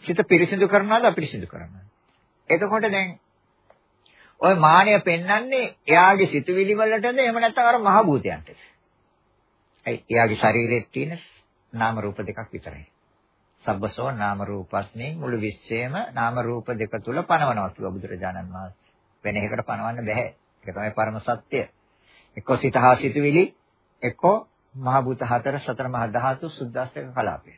සිත පිරිසිදු කරනවද අපිරිසිදු කරනවද? එතකොට දැන් ওই මානය පෙන්වන්නේ එයාගේ සිතුවිලි වලටද එහෙම නැත්නම් අර මහ භූතයන්ටද? ඒ එයාගේ ශරීරයේ තියෙන නාම රූප දෙකක් විතරයි. සබ්බසෝ නාම රූපස්නේ මුළු විශ්වයම නාම රූප දෙක තුල පනවනවා කියලා බුදුරජාණන් වහන්සේ. වෙන එකකට පනවන්න බෑ. ඒක තමයි පරම සත්‍ය. එක්ක සිතහා සිතුවිලි එක්ක මහ භූත හතර සතර මහා ධාතු සුද්දාස්තක කලාපය.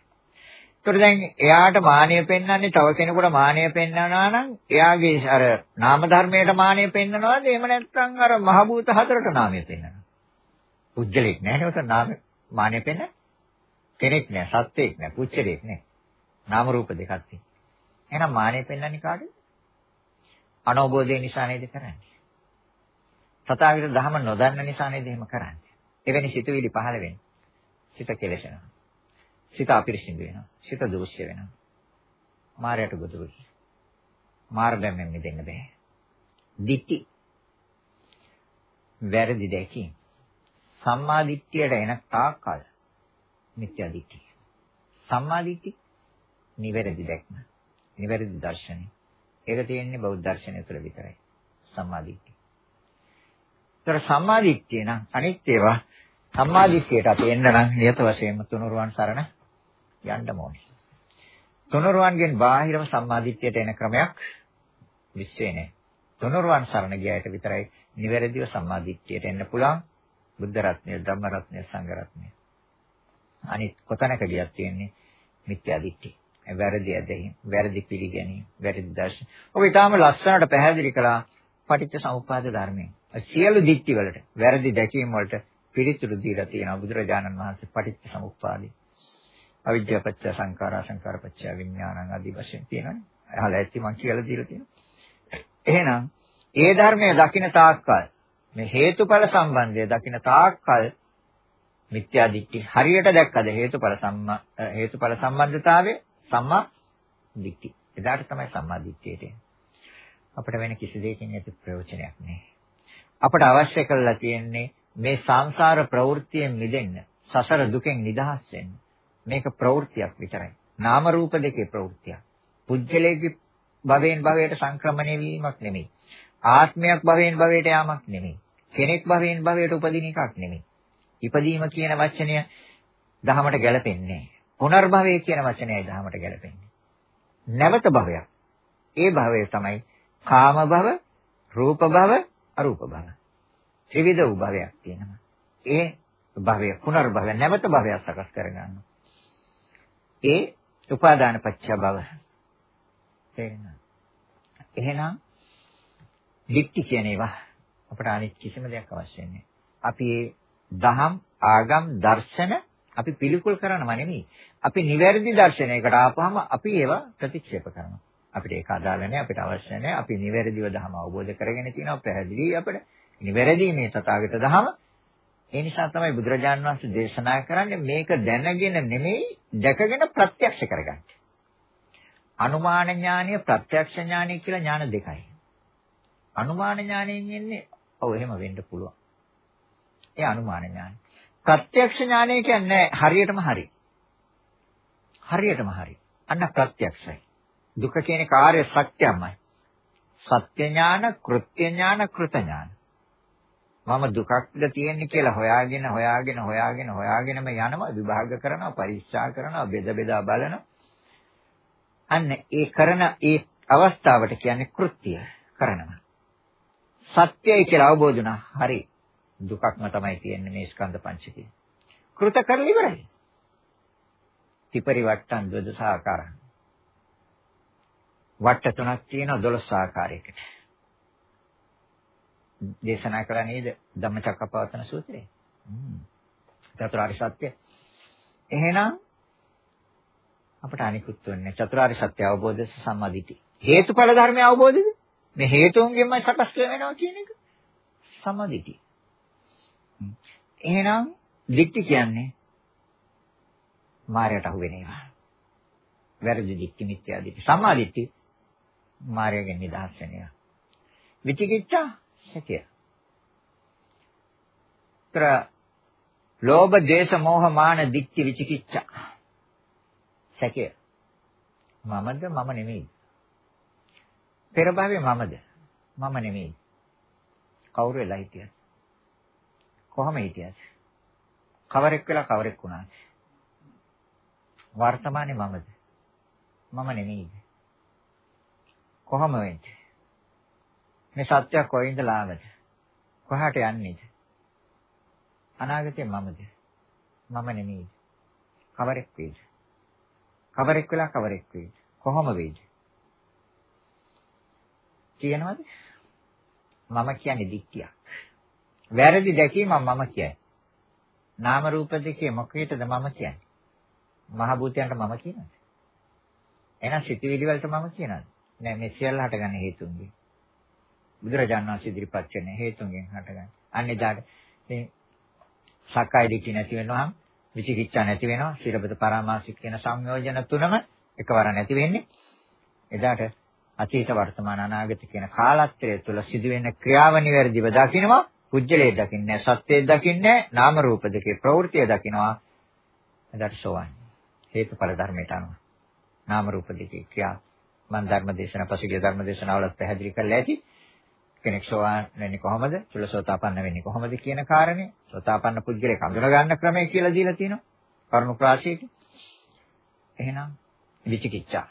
ඒතකොට දැන් එයාට මානිය පෙන්වන්නේ තව කෙනෙකුට මානිය පෙන්වනවා නම් එයාගේ අර නාම ධර්මයට මානිය පෙන්වනවාද එහෙම නැත්නම් අර මහ භූත හතරට නාමය පෙන්වනවා. පුජ්‍යලෙක් නෑ නේද නාම මානිය පෙන්න කෙනෙක් නෑ සත්වෙක් නෑ පුච්චලෙක් නෑ. නාම රූප දෙකක් තියෙනවා. එහෙනම් මානිය පෙන්වන්නේ කාටද? අනෝබෝධය නිසා නේද කරන්නේ. සතාවිත ධහම නොදන්න නිසා නේද එහෙම කරන්නේ. එවැනි සිතුවිලි පහළ වෙන්නේ. සිත කෙලෙසෙනවා. සිත අපිරිසිදු වෙනවා. සිත දෝෂ්‍ය වෙනවා. මායයට ගොදුරුයි. මාර්ගයෙන් මිදෙන්න බෑ. දිට්ටි වැරදි දැකීම. සම්මා දිට්ඨියට එන තාක්කල් මිත්‍යා දිට්ඨිය. සම්මා දිට්ඨි නිවැරදි දැක්ම. නිවැරදි දර්ශනය. ඒක තියෙන්නේ බෞද්ධ දර්ශනය තුළ විතරයි. සම්මා දිට්ඨිය. ඒතර සම්මා දිට්ඨිය නම් අනිත් ඒවා සම්මා දිට්ඨියට අපි එන්න නම් නියත වශයෙන්ම තුනුරුවන් සරණ යන්න ඕනේ. තුනුරුවන්ගෙන් බාහිරව සම්මාදිට්ඨියට එන ක්‍රමයක් විශ්වේ නැහැ. තුනුරුවන් සරණ ගියාට විතරයි නිවැරදිව සම්මාදිට්ඨියට එන්න පුළුවන්. බුද්ධ රත්නය, ධම්ම රත්නය, සංඝ රත්නය. අනිත් කොතැනක ගියත් තියෙන්නේ මිත්‍යා දිට්ඨිය. වැරදි ඇදහිම්, වැරදි පිළිගැනීම, වැරදි දර්ශන. ඔබ ඊටාම ලස්සනට පැහැදිලි කළා පටිච්ච සමුප්පාද ධර්මයෙන්. සියලු දිට්ඨි වලට, වැරදි දැකීම් වලට පිළිතුරු දීලා තියෙනවා බුදුරජාණන් වහන්සේ පටිච්ච සමුප්පාදේ. අවිද්‍යාව පත්‍ය සංඛාරා සංඛාර පත්‍ය විඥානං ආදී වශයෙන් තියෙනවානේ. අහලා ඇති මං කියලා දීලා තියෙනවා. එහෙනම් ඒ ධර්මයේ දකින්න තාක්කල් මේ හේතුඵල සම්බන්ධය දකින්න තාක්කල් මිත්‍යා දිට්ඨි හරියට දැක්කද හේතුඵල සම්ම හේතුඵල සම්බන්ධතාවය සම්මා දිට්ඨි. එදාට තමයි සම්මා දිට්ඨියට එන්නේ. අපිට වෙන කිසි දෙයකින් ඇති ප්‍රයෝජනයක් නැහැ. අපට අවශ්‍ය කරලා තියෙන්නේ මේ සංසාර ප්‍රවෘත්තියෙන් මිදෙන්න, සසර දුකෙන් නිදහස් වෙන්න. මේක ප්‍රවෘත්තියක් විතරයි. නාම රූප දෙකේ ප්‍රවෘත්තියක්. පුජ්‍යලේගේ භවයෙන් භවයට සංක්‍රමණය වීමක් නෙමෙයි. ආත්මයක් භවයෙන් භවයට යාමක් නෙමෙයි. කෙනෙක් භවයෙන් භවයට උපදින එකක් නෙමෙයි. ඉපදීම කියන වචනය දහමට ගැලපෙන්නේ පුනර්භවය කියන වචනයයි දහමට ගැලපෙන්නේ. නැවත භවයක්. ඒ භවය තමයි කාම භව, රූප භව, අරූප භව. ත්‍රිවිධ භවයක් තියෙනවා. ඒ භවය පුනර්භවය නැවත භවයක් සකස් කරගන්නවා. ඒ උපාදාන පත්‍ය භව. තේරෙනවද? එහෙනම් දික්ටි කියන ඒවා අපට අනිත් කිසිම දෙයක් අවශ්‍ය නැහැ. අපි දහම් ආගම් දර්ශන අපි පිළිකුල් කරනව නෙමෙයි. අපි නිවැරදි දර්ශනයකට ආපුවම අපි ඒවා ප්‍රතික්ෂේප කරනවා. අපිට ඒක අදාළ නැහැ අපිට අවශ්‍ය නැහැ. අපි නිවැරදිව දහම අවබෝධ කරගෙන තියෙනවා පැහැදිලි අපිට. නිවැරදි මේ තථාගත දහම. ඒ නිසා තමයි බුදුරජාණන් වහන්සේ දේශනා කරන්නේ මේක දැනගෙන නෙමෙයි දැකගෙන ප්‍රත්‍යක්ෂ කරගන්න. අනුමාන ඥානය ප්‍රත්‍යක්ෂ ඥානය කියලා ඥාන දෙකයි. අනුමාන ඥාණයෙන් එන්නේ ඔව් එහෙම වෙන්න පුළුවන්. ඒ අනුමාන ඥානය. ප්‍රත්‍යක්ෂ ඥානය කියන්නේ හරියටම හරි. හරියටම හරි. අන්න ප්‍රත්‍යක්ෂයි. දුක කියන කාර්ය සත්‍යමයි. සත්‍ය ඥාන, කෘත්‍ය ඥාන, කෘත ඥාන. මම දුකක්ද තියෙන්නේ කියලා හොයාගෙන හොයාගෙන හොයාගෙන හොයාගෙනම යනවා විභාග කරනවා පරීක්ෂා කරනවා බෙද බෙදා බලනවා අන්න ඒ කරන ඒ අවස්ථාවට කියන්නේ කෘත්‍ය කරනවා සත්‍යයි කියලා අවබෝධ වුණා. හරි. දුකක්ම තමයි තියෙන්නේ මේ ස්කන්ධ පංචකය. කෘත කරලා ඉවරයි. ත්‍රිපරිවට්ටන් ද්වදස ආකාරං. වට්ට තුනක් තියෙනවා 12 ආකාරයකට. දේශනා කළා නේද ධම්මචක්කපවත්තන සූත්‍රයේ. චතුරාර්ය සත්‍ය. එහෙනම් අපට අනිකුත් වෙන්නේ චතුරාර්ය සත්‍ය අවබෝධය සම්මාදිටි. හේතුඵල ධර්මය අවබෝධද? මේ හේතුන්ගෙන්මයි සකස් වෙනවා කියන එක සමාධිටි. එහෙනම් දික්ටි කියන්නේ මායයට අහු වෙන ඒවා. වැරදි දික්ටි මිත්‍යා දික්ටි. සමාධිටි මායයෙන් නිදහස් වෙන ඒවා. විචිකිච්ඡා සැකය. තර ලෝභ, දේශ, මෝහ, මාන, දික්ටි, විචිකිච්ඡා. සැකය. මමද මම නෙමෙයි. පෙර භවයේ මමද? මම නෙමෙයි. කවුරු වෙලා හිටියද? කොහොම හිටියද? කවරෙක් වෙලා කවරෙක් වුණාද? වර්තමානයේ මමද? මම නෙමෙයිද? කොහොම වෙන්නේ? මේ සත්‍ය කොයින්ද ලාවද? කොහාට යන්නේද? අනාගතේ මමද? මම නෙමෙයිද? කවරෙක් වේද? කවරෙක් වෙලා කවරෙක් වේද? කොහොම වේද? කියනවද? මම කියන්නේ දික්තියක්. වැරදි දැකීම මම කියයි. නාම රූප දෙකේ මොකේද මම කියන්නේ? මහ භූතයන්ට මම කියනද? එහෙනම් සිතිවිලි වලට මම කියනද? නෑ මේ සියල්ල හටගන්න හේතුන්ගෙන්. බුදුරජාණන් වහන්සේ ඉදිරිපත් කරන හේතුන්ගෙන් හටගන්න. අන්න එදාට මේ සක්කාය දිට්ඨිය නැති වෙනවහම විචිකිච්ඡා නැති වෙනවා. සිරබත පරාමාසික කියන සංයෝජන තුනම එකවර නැති වෙන්නේ. එදාට අතීත වර්තමාන අනාගත කියන කාලත්‍රය තුළ සිදුවෙන ක්‍රියාව නිවැරදිව දකිනවා පුජ්‍යලයේ දකින්නේ සත්‍යයේ දකින්නේ නාම රූප දෙකේ ප්‍රවෘත්තිය දකිනවා. එදාට සෝවන්. හේතුඵල ධර්මයට අනුව නාම රූප දෙකේ ක්‍රියා. මන් ධර්ම දේශන පසුගිය ධර්ම දේශනාවලත් පැහැදිලි කරලා ඇති. කෙනෙක් සෝවාන් වෙන්නේ කොහොමද? චුල්ලසෝතාපන්න වෙන්නේ කොහොමද කියන කාරණේ සෝතාපන්න පුද්ගලයා කඳුන ගන්න ක්‍රමය කියලා දීලා තියෙනවා. කරුණු ප්‍රාශීක එහෙනම් විචිකිච්ඡා.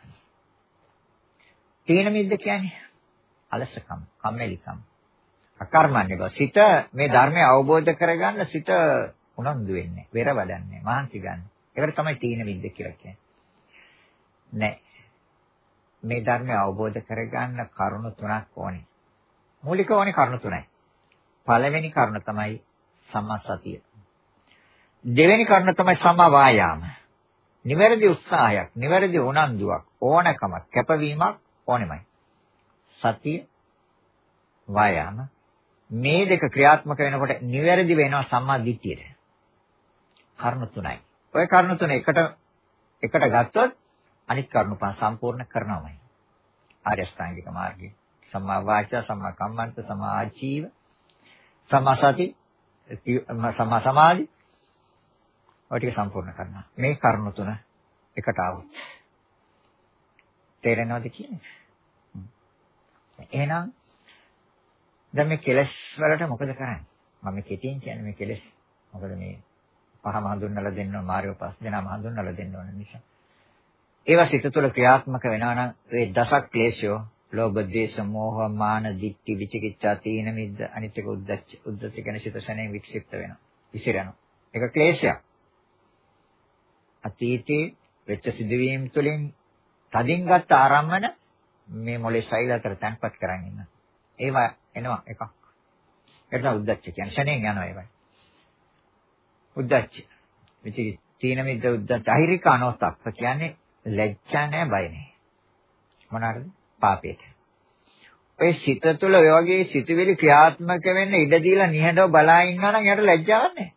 තීන මිද්ද කියන්නේ අලසකම, කම්මැලිකම. අකර්මණ්‍ය බව. සිත මේ ධර්මය අවබෝධ කරගන්න සිත උනන්දු වෙන්නේ, වෙර වඩන්නේ, මහන්සි ගන්න. ඒකට තමයි තීන මිද්ද කියලා කියන්නේ. නෑ. මේ ධර්මය අවබෝධ කරගන්න කරුණු තුනක් ඕනේ. මූලික ඕනේ කරුණු තුනයි. පළවෙනි කරුණ තමයි සම්මා සතිය. දෙවෙනි කරුණ තමයි සම්මා වායාම. නිවැරදි උත්සාහයක්, නිවැරදි උනන්දුවක්, ඕනකමක්, කැපවීමක් ඕනෙමයි. සතිය වායාම මේ දෙක ක්‍රියාත්මක වෙනකොට නිවැරදි වෙනවා සම්මා දිට්ඨියට. කර්ණ තුනයි. ওই කර්ණ තුන එකට එකට ගත්තොත් අනිත් කර්ණ පහ සම්පූර්ණ කරනවාමයි. ආර්ය අෂ්ටාංගික මාර්ගය. සම්මා වාචා, සම්මා කම්මන්ත, සම්මා ආජීව, සම්මා සති, සම්මා සමාධි. ඔය ටික සම්පූර්ණ කරනවා. මේ කර්ණ තුන එකට આવුත්. තේරෙනවද කියන්නේ? එහෙනම් දැන් මේ කෙලස් වලට මොකද කරන්නේ? මම කෙටියෙන් කියන්නේ මේ කෙලස්. මොකද මේ පහම හඳුන්වලා දෙන්න ඕන මාර්ග පස් දෙනාම හඳුන්වලා දෙන්න ඕන නිසා. ඒවා සිත තුළ ක්‍රියාත්මක වෙනවා නම් ඒ දසක් ක්ලේශයෝ ලෝභ, ද්වේෂ, මෝහ, මාන, දික්ටි, විචිකිච්ඡා, තීන මිද්ද, අනිත්‍යක උද්දච්ච, උද්දච්ච කියන සිත සැනෙන් වික්ෂිප්ත වෙනවා. විසිරෙනවා. ඒක ක්ලේශයක්. අතීතේ වෙච්ච සිදුවීම් තුළින් තදින් ගත්ත ආරම්මන මේ මොලේ ශෛල අතර තැන්පත් කරන් ඉන්න. ඒවා එනවා එකක්. ඒක උද්දච්ච කියන්නේ ශණයෙන් යනවා ඒවයි. උද්දච්ච. විචි තීන මිද්ද උද්දච්ච අහිරික අනෝතප්ප කියන්නේ ලැජ්ජා නැහැ බය නැහැ. මොනවාද? පාපයට. ඔය සිත තුළ ඔය වගේ සිතුවිලි ක්‍රියාත්මක වෙන්න ඉඩ දීලා නිහඬව බලා ඉන්නවා නම් යාට ලැජ්ජාවක් නැහැ.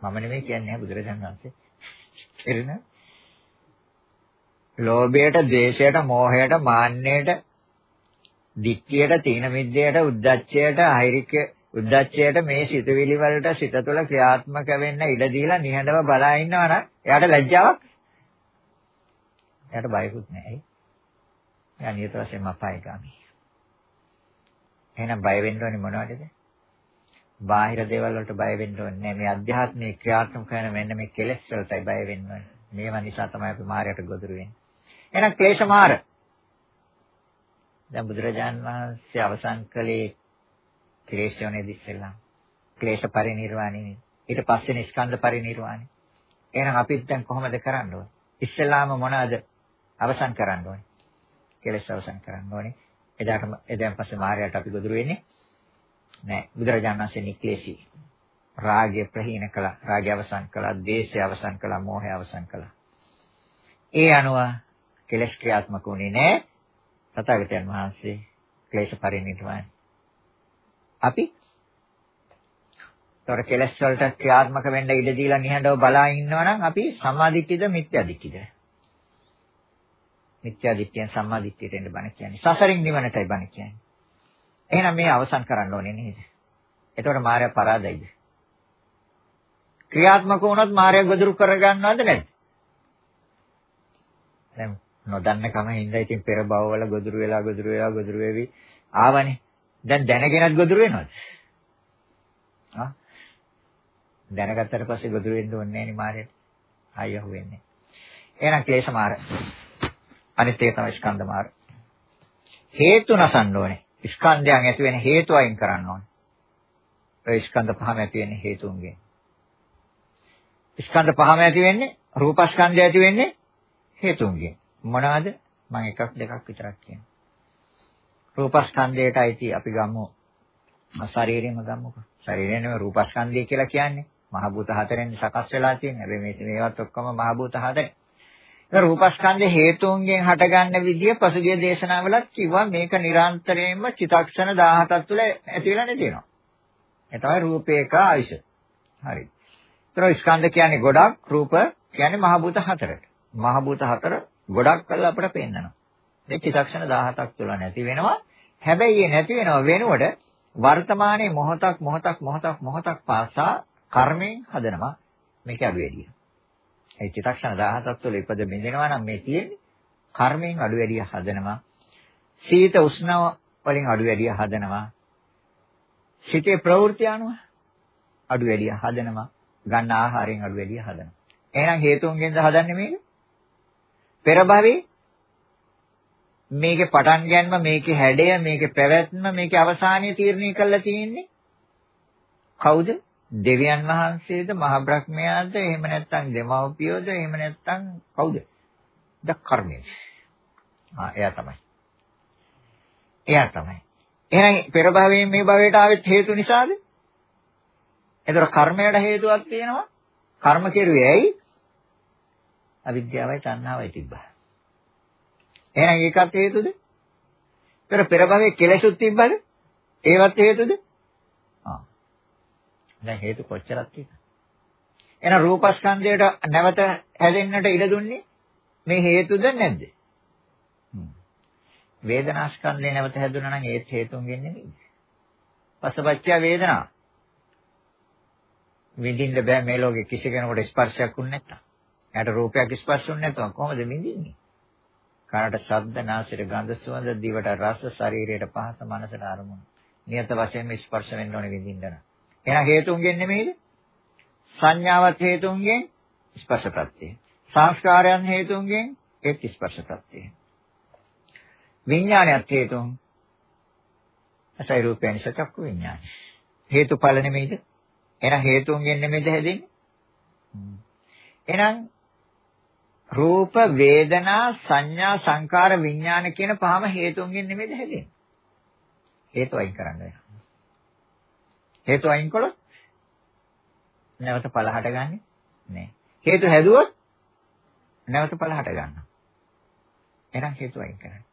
මම නෙමෙයි කියන්නේ බුදුරජාණන් වහන්සේ. එරින ලෝභයට, ද්වේෂයට, මෝහයට, මාන්නයට, දික්කියට, තීන මිද්දයට, උද්ධච්චයට, අහිරික උද්දච්චයට මේ සිතුවිලි වලට සිත තුළ ක්‍රියාත්මක වෙන්න ඉඩ දීලා නිහඬව බලා ඉන්නවා නම් එයාට ලැජ්ජාවක් එයාට බයකුත් නැහැ. එයා නියත වශයෙන්ම අපායගාමී. එහෙනම් බය වෙන්න ඕනේ මොනවටද? බාහිර දේවල් වලට බය වෙන්න ඕනේ නැහැ. මේ අධ්‍යාත්මික ක්‍රියාත්මක කරන මෙන්න මේ කෙලෙස් වලටයි බය වෙන්න ඕනේ. මේවා නිසා තමයි අපි මායයට ගොදුරු වෙන්නේ. එහෙනම් ක්ලේශ මාර. දැන් බුදුරජාන් වහන්සේ අවසන් කළේ ක්ලේශයනේ ඉස්සෙල්ලා. ක්ලේශ පරිණිරවාණය. ඊට පස්සේ නිස්කන්ධ පරිණිරවාණය. එහෙනම් අපිත් දැන් කොහොමද කරන්න ඕනේ? ඉස්සෙල්ලාම මොනවද අවසන් කරන්න ඕනේ? කෙලෙස් අවසන් කරන්න ඕනේ. එදාටම එදාන් පස්සේ මායයට අපි ගොදුරු වෙන්නේ නෑ. බුදුරජාණන් වහන්සේ නික්ලේශී රාගය ප්‍රහීන කළා, රාගය අවසන් කළා, ද්වේෂය අවසන් කළා, මෝහය අවසන් කළා. ඒ අනුව කෙලස් ක්‍රියාත්මක වුණේ නැහැ. තථාගතයන් වහන්සේ ක්ලේශ පරිණිරවාණය. අපි තොර කෙලස් වලට ක්‍රියාත්මක වෙන්න ඉඩ දීලා නිහඬව බලා ඉන්නවා නම් අපි සම්මාදිට්ඨියද මිත්‍යාදිට්ඨියද? මිත්‍යාදිට්ඨියෙන් සම්මාදිට්ඨියට එන්න බණ කියන්නේ. සසරින් නිවනටයි බණ කියන්නේ. එහෙනම් මේ අවසන් කරන්න ඕනේ නේද? එතකොට මායя පරාදයිද? ක්‍රියාත්මක වුණොත් මායя ගොදුරු කරගන්නවද නැද්ද? දැන් නොදන්න කම හින්දා ඉතින් පෙර භවවල ගොදුරු වෙලා ගොදුරු වෙලා ගොදුරු වෙවි ආවනේ. දැන් දැනගෙනත් ගොදුරු වෙනවද? ආ දැනගත්තට පස්සේ ගොදුරු වෙන්න ඕනේ නෑනේ මාරයට. ආයෙ අහුවෙන්නේ. එහෙනම් ක්ලේශ මාර. අනිත් එක තමයි ස්කන්ධ මාර. හේතු නසන්න ඕනේ. ස්කන්ධයන් ඇති වෙන හේතු අයින් කරන්න ඕනේ. ඒ ස්කන්ධ පහම ඇති වෙන්නේ හේතුන්ගෙන්. ස්කන්ධ පහම ඇති වෙන්නේ රූපස්කන්ධය ඇති වෙන්නේ හේතුන්ගෙන්. මොනවාද? මම එකක් දෙකක් විතරක් කියනවා. රූපස්කන්ධයට අයිති අපි ගමු ශරීරෙම ගමුකෝ. ශරීරය නෙමෙයි රූපස්කන්ධය කියලා කියන්නේ. මහ භූත හතරෙන් සකස් වෙලා තියෙන. හැබැයි මේ මේවත් ඔක්කොම මහ භූත හතරේ. ඒ රූපස්කන්ධ හේතුන්ගෙන් හටගන්න විදිය පසුගිය දේශනාවලත් කිව්වා මේක නිරන්තරයෙන්ම චිතක්ෂණ 17ක් තුළ ඇති වෙලා නැතිනවා. ඒ තමයි රූපේක ආයශ. හරි. ඒතර ස්කන්ධ කියන්නේ ගොඩක් රූප කියන්නේ මහ භූත හතරට. මහ භූත හතර ගොඩක් කරලා අපිට පෙන්නනවා. මේ චිත්තක්ෂණ 17ක් තුළ නැති වෙනවා. හැබැයි මේ නැති වෙනව වෙනුවට වර්තමානයේ මොහොතක් මොහොතක් මොහොතක් මොහොතක් පාසා කර්මයෙන් හදනවා මේක අඩු වැඩිය. ඒ චිත්තක්ෂණ 17ක් තුළ ඉපද බින්දිනවා නම් මේ තියෙන්නේ කර්මයෙන් අඩු වැඩිය හදනවා. සීත උෂ්ණ වලින් අඩු වැඩිය හදනවා. සිතේ ප්‍රවෘත්ති අනුව අඩු වැඩිය හදනවා. ගන්න ආහාරයෙන් අඩු වැඩිය හදනවා. එහෙනම් හේතුන්ගෙන්ද හදන්නේ මේක? පෙර භවයේ මේකේ පටන් ගැනීම මේකේ හැඩය මේකේ පැවැත්ම මේකේ අවසානය තීරණය කරලා තියෙන්නේ කවුද? දෙවියන් වහන්සේද මහ බ්‍රහ්මයාද එහෙම නැත්නම් දෙමව්පියෝද එහෙම නැත්නම් කවුද? ද කර්මය. ආ එයා තමයි. එයා තමයි. එහෙනම් පෙර භවයෙන් මේ භවයට ආවෙත් හේතු නිසාද? එතකොට කර්මයට හේතුවක් තියෙනවා. කර්ම කෙරුවේ ඇයි? අවිද්‍යාවයි තණ්හාවයි තිබ්බා. එහෙනම් ඒකත් හේතුද? පෙර පෙර භවයේ කෙලෙසුත් තිබ්බද? ඒවත් හේතුද? ආ. දැන් හේතු කොච්චරක් තියෙනවද? එහෙනම් රූපස්කන්ධයට නැවත හැදෙන්නට ඉඩ දුන්නේ මේ හේතුද නැද්ද? වේදනාස්කන්ධය නැවත හැදුනා නම් ඒත් හේතුන්ගෙන් නෙමෙයි. පසපච්චය වේදනා. විඳින්න බෑ මේ ලෝකේ කිසි කෙනෙකුට ස්පර්ශයක් වුනේ නැත්තම්. එයාට රූපයක් ස්පර්ශ වුනේ නැතුව කොහොමද විඳින්නේ? කනට ශබ්ද, නාසයට ගඳ සුවඳ, දිවට රස, ශරීරයට පහස, මනසට අරමුණු. නියත වශයෙන්ම ස්පර්ශ වෙන්න ඕනේ විඳින්න. එහෙනම් හේතුන්ගෙන් නෙමෙයිද? සංඥාවත් හේතුන්ගෙන් ස්පර්ශ ප්‍රත්‍යය. සංස්කාරයන් හේතුන්ගෙන් එක් ස්පර්ශ ප්‍රත්‍යය. විඥානයත් හේතුන් අසයි රූපයන් සචක්කු විඥාන. හේතුඵල නෙමෙයිද? එහෙනම් හේතුන්ගෙන් නෙමෙයිද හැදෙන්නේ? එහෙනම් රූප වේදනා සංඥා සංකාර විඥාන කියන පහම හේතුන්ගෙන් නෙමෙයිද හැදෙන්නේ? හේතු අයින් කරන්න වෙනවා. හේතු අයින් කළොත් නැවත ඵල හටගන්නේ නැහැ. හේතු හැදුවොත් නැවත ඵල හට ගන්නවා. එහෙනම් හේතු අයින් කරන්න.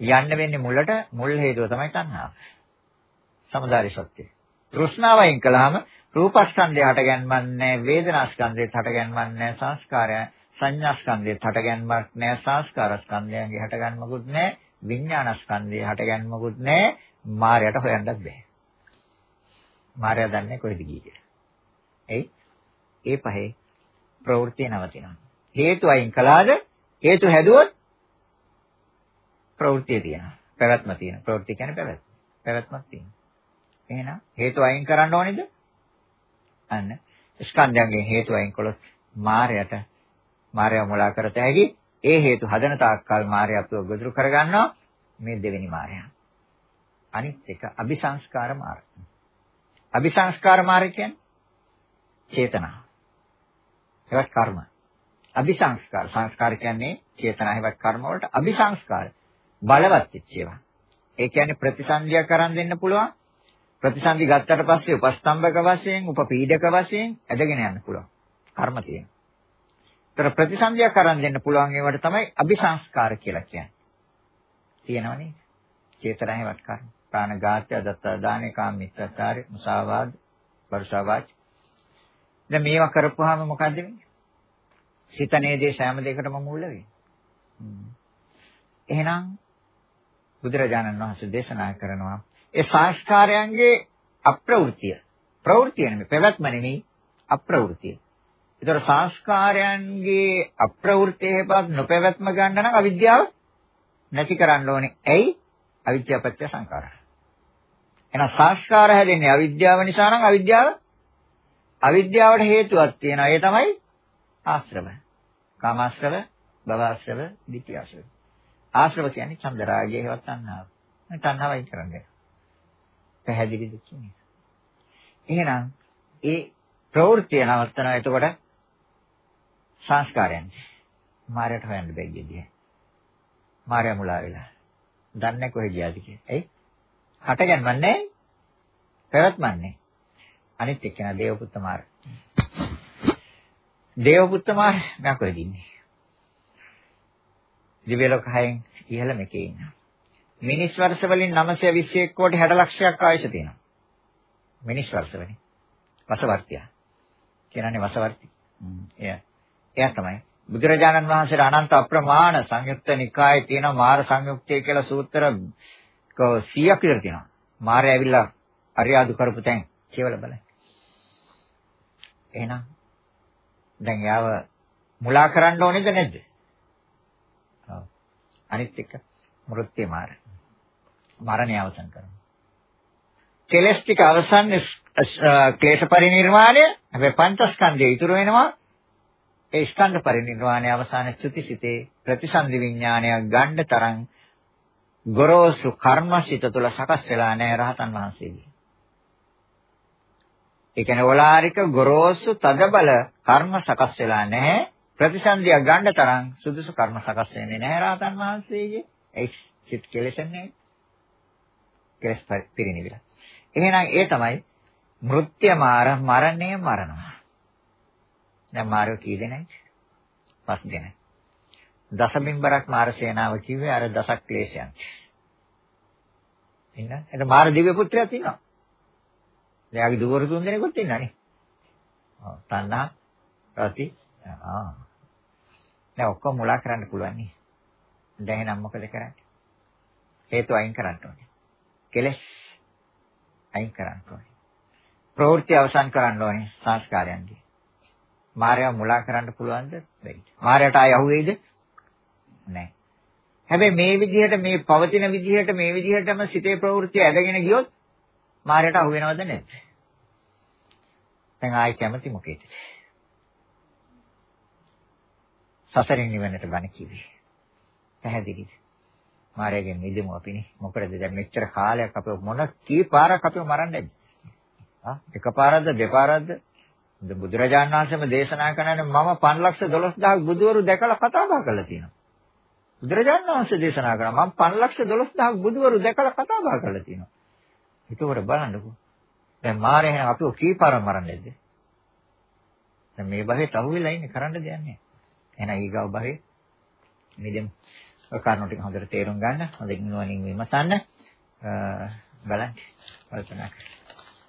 යන්න වෙන්නේ මුලට මුල් හේතුව තමයි තණ්හාව. සමුදාය සත්‍යය. තෘෂ්ණාව අයින් කළාම රූපස්කන්ධය හටගන්වන්නේ වේදනාස්කන්ධයට හටගන්වන්නේ සංස්කාරය සංඥාස්කන්ධයට හටගන්මක් නැහැ සංස්කාරස්කන්ධයන්ගේ හටගන්මකුත් නැහැ විඥානස්කන්ධය හටගන්මකුත් නැහැ මායයට හොයන්නත් බෑ. මායя දන්නේ කොහෙද ගියේ කියලා. එයි ඒ පහේ ප්‍රවෘත්ති නවතිනවා. හේතු අයින් කළාද හේතු හැදුවොත් ප්‍රවෘත්තිය තියෙනවා. පැවැත්ම තියෙනවා. ප්‍රවෘත්ති කියන්නේ පැවැත්ම. පැවැත්මක් තියෙනවා. එහෙනම් හේතු අයින් කරන්න ඕනේද? අන්න ස්කන්ධයන්ගෙන් හේතු අයින් කළොත් මායයට මායාව මුලා කරත හැකි ඒ හේතු හදන තාක්කල් මායාව අපව ගොදුරු කරගන්නවා මේ දෙවෙනි මායාව. අනිත් එක අபிසංස්කාර මාර්ගය. අபிසංස්කාර මාර්ගය කියන්නේ චේතනා. ඒවත් කර්ම. අபிසංස්කාර සංස්කාර කියන්නේ චේතනා ඒවත් කර්ම වලට අபிසංස්කාර බලවත් වෙච්ච ඒවා. ඒ කියන්නේ ප්‍රතිසන්දිය කරන් දෙන්න පුළුවන්. ප්‍රතිසන්දි ගත්තට පස්සේ උපස්තම්භක වශයෙන්, උපපීඩක වශයෙන් ඇදගෙන යන්න පුළුවන්. කර්ම තියෙනවා. ඒතර ප්‍රතිසන්දිය කරන් දෙන්න පුළුවන් ඒවට තමයි අபிසංස්කාර කියලා කියන්නේ. තියෙනවනේ. චේතනා හැවත් කර්ම. ප්‍රාණඝාතය, දත්ත දානේ, කාම මිත්‍යාචාරය, මුසාවාද, වර්ෂාවාච. දැන් මේවා කරපුවාම මොකද වෙන්නේ? සිතනේ දේ සෑම දෙයකටම මූල වෙන්නේ. එහෙනම් බුදුරජාණන් වහන්සේ දේශනා කරනවා ඒ සංස්කාරයන්ගේ අප්‍රවෘත්තිය. ප්‍රවෘත්තිය නෙමෙයි, පැවැත්ම නෙමෙයි, අප්‍රවෘත්තිය. ඒතර සංස්කාරයන්ගේ අප්‍රවෘත්තියපත් නොපැවැත්ම ගන්න නම් අවිද්‍යාව නැති කරන්න ඕනේ. ඇයි? අවිද්‍යාව පත්‍ය සංකාරය. එහෙනම් සංස්කාර හැදෙන්නේ අවිද්‍යාව නිසා නම් අවිද්‍යාව අවිද්‍යාවට හේතුවක් තියෙනවා. ඒ තමයි ආශ්‍රව. කාමාශ්‍රව, භවආශ්‍රව, ditthියාශ්‍රව. ආශ්‍රව කියන්නේ චන්දරාගය හේවත් තණ්හාව. මේ තණ්හාවයි කරන්නේ. පැහැදිලිද කියන්නේ. එහෙනම් ඒ ප්‍රවෘත්තිය නවත්තනවා එතකොට සංස්කාරයන්. මායයට හොයන්න බැහැ ගියදී. මායя මුලා වෙලා. දන්නේ කොහෙ ගියාද කියලා. එයි. හටගන්නවන්නේ පැවැත්මන්නේ. අනිත් එක්කන දේවපුත්ත මාර්ගය. දේවපුත්ත මම කොහෙද ඉන්නේ? දිව්‍ය ලෝක හයෙන් ඉහළ මේකේ ඉන්නවා. මිනිස් වර්ෂ වලින් 921 කෝටි 60 ලක්ෂයක් ආයුෂ තියෙනවා. මිනිස් වර්ෂ වලින්. වසවර්තිය. කියනනේ වසවර්ති. එයා. එයා තමයි. බුදුරජාණන් වහන්සේට අනන්ත අප්‍රමාණ සංයුක්ත නිකායේ තියෙන මාර සංයුක්තය කියලා සූත්‍ර 100ක් විතර තියෙනවා. මාරය ඇවිල්ලා අරියාදු කරපු තැන් කියවල බලන්න. එහෙනම් දැන් යාව මුලා කරන්න ඕනේද නැද්ද? ඔව්. අනිත් එක මෘත්‍ය මාර. මරණය අවසන් කරනවා. කෙලස් ටික අවසන් ක්ලේශ පරිණිරවාණය හැබැයි පංචස්කන්ධය ඉතුරු වෙනවා. ඒ ස්කන්ධ පරිණිරවාණය අවසාන චුතිසිතේ ප්‍රතිසන්දි විඥානයක් ගන්න තරම් ගොරෝසු කර්මසිත තුළ සකස් වෙලා නැහැ රහතන් වහන්සේගේ. ඒ කියන්නේ ඕලාරික ගොරෝසු තදබල කර්ම සකස් වෙලා නැහැ. ප්‍රතිසන්දිය ගන්න තරම් සුදුසු කර්ම සකස් වෙන්නේ නැහැ රහතන් වහන්සේගේ. ඒ සිත් කෙලෙසන්නේ. කෙලස් පිරිනිවිලා. එහෙනම් ඒ තමයි මෘත්‍ය මාර මරණය මරනවා. දැන් මාරෝ කී දෙනෙක්? පස් දෙනෙක්. දසබිම්බරක් මාර සේනාව කිව්වේ අර දසක් ක්ලේශයන්. ඉන්න. එතන මාර දිව්‍ය පුත්‍රයෙක් ඉන්නවා. එයාගේ දුවරු තුන් දෙනෙකුත් ඉන්නනේ. ඔව් තණ්හා රති ආ. දැන් ඔක්කොම මුලා කරන්න පුළුවන් නේ. දැන් එහෙනම් මොකද කරන්නේ? හේතු අයින් කරන්න ඕනේ. කෙලස් අයින් කරන්න ඕනේ. ප්‍රවෘත්ති අවසන් කරන්න ඕනේ සංස්කාරයන්ගේ. මායя මුලා කරන්න පුළුවන්ද? බැයි. මායයට ආය යහුවේද? නැහැ. හැබැයි මේ විදිහට මේ පවතින විදිහට මේ විදිහටම සිතේ ප්‍රවෘත්ති ඇදගෙන ගියොත් මායයට අහු වෙනවද නැද්ද? දැන් ආයි කැමති මොකේද? සසරින් නිවනට බණ කිවි. පැහැදිලිද? මායාවෙන් මිදෙමු අපිනේ. මොකටද දැන් මෙච්චර කාලයක් අපේ මොන කී පාරක් අපිව මරන්නද? ආ එකපාරක්ද දෙපාරක්ද? බුදුරජාණන් වහන්සේම දේශනා කරන්නේ මම 512000 බුදුවරු දැකලා කතා බහ කරලා තියෙනවා. බුදුරජාණන් වහන්සේ දේශනා කරා මම 512000 බුදුවරු දැකලා කතා බහ කරලා තියෙනවා. ඒකවල බලන්නකෝ. දැන් මාරේ එහෙනම් අපිව කී පාරක් මරන්නේද? දැන් මේ භවයට අහුවෙලා ඉන්නේ කරන්න දෙයක් නැහැ. එහෙනම් ඊගව භවයේ මෙදෙම් කාරණා ටික හොඳට තේරුම් ගන්න. හොඳින් නුවණින් විමසන්න. බලන්න. කල්පනා කරන්න.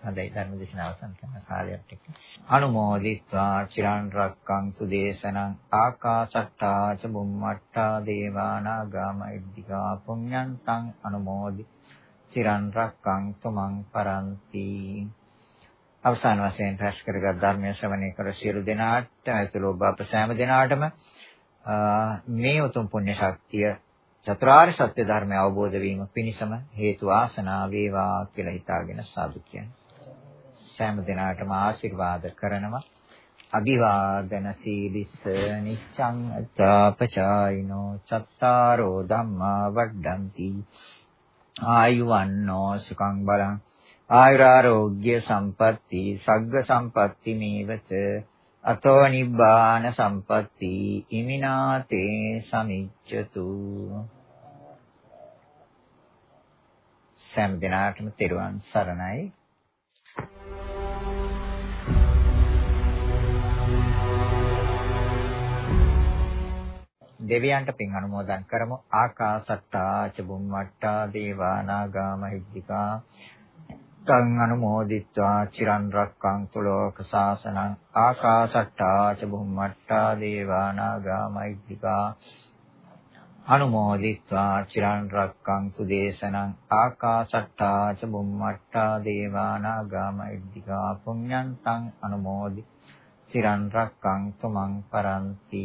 හොඳයි ධර්ම දේශනාව සම්පූර්ණ කාලයක් එක්ක. අනුමෝදිත්වා චිරන් රක්කන්තු දේශනං ආකාශට්ටා ච බුම්මට්ටා දේවානාගා මහිද්దికා පුඤ්ඤන්තං අනුමෝදි චිරන් රක්කන්තු මං පරන්ති. අවසාන වශයෙන් ප්‍රශ්න කරගත් ධර්මයේ ශ්‍රවණය කර සියලු දෙනාට ඇතුළු ඔබ අප සෑම දෙනාටම මේ උතුම් පුණ්‍ය ශක්තිය චතුරාර්ය සත්‍ය ධර්මය අවබෝධ වීම පිණිසම හේතු ආසනා වේවා කියලා හිතාගෙන සාදු කියන්නේ. සෑම දිනාටම ආශිර්වාද කරනවා. අභිවාදන සීලිස්ස නිච්ඡං අත්තාපචායිනෝ චත්තාරෝ ධම්මා වඩ්ඩಂತಿ. ආයුවන්නෝ සුඛං බලං. ආයුරාෝග්‍ය සම්පatti සග්ග සම්පatti මේවත. අතෝ නිබ්බාන සම්පatti ඉමිනාතේ සමිච්ඡතු. සෑම දිනාටම තෙරුවන් සරණයි. දෙවියන්ට පින් අනුමෝදන් කරමු. ආකාසත්තා ච බුම්මට්ටා දේවා නාග මහිද්దికා. තං අනුමෝදිත්වා චිරන් රක්කන්තු ලෝක සාසනං. ආකාසත්තා ච බුම්මට්ටා දේවා නාග මහිද්దికා. අනුමෝදිත්වා චිරන් රක්කන්තු දේශනං. ආකාශට්ටා ච බුම්මට්ටා දේවානා ගාමයිද්దికා පුඤ්ඤන්තං අනුමෝදි චිරන් රක්කන්තු මං පරන්ති.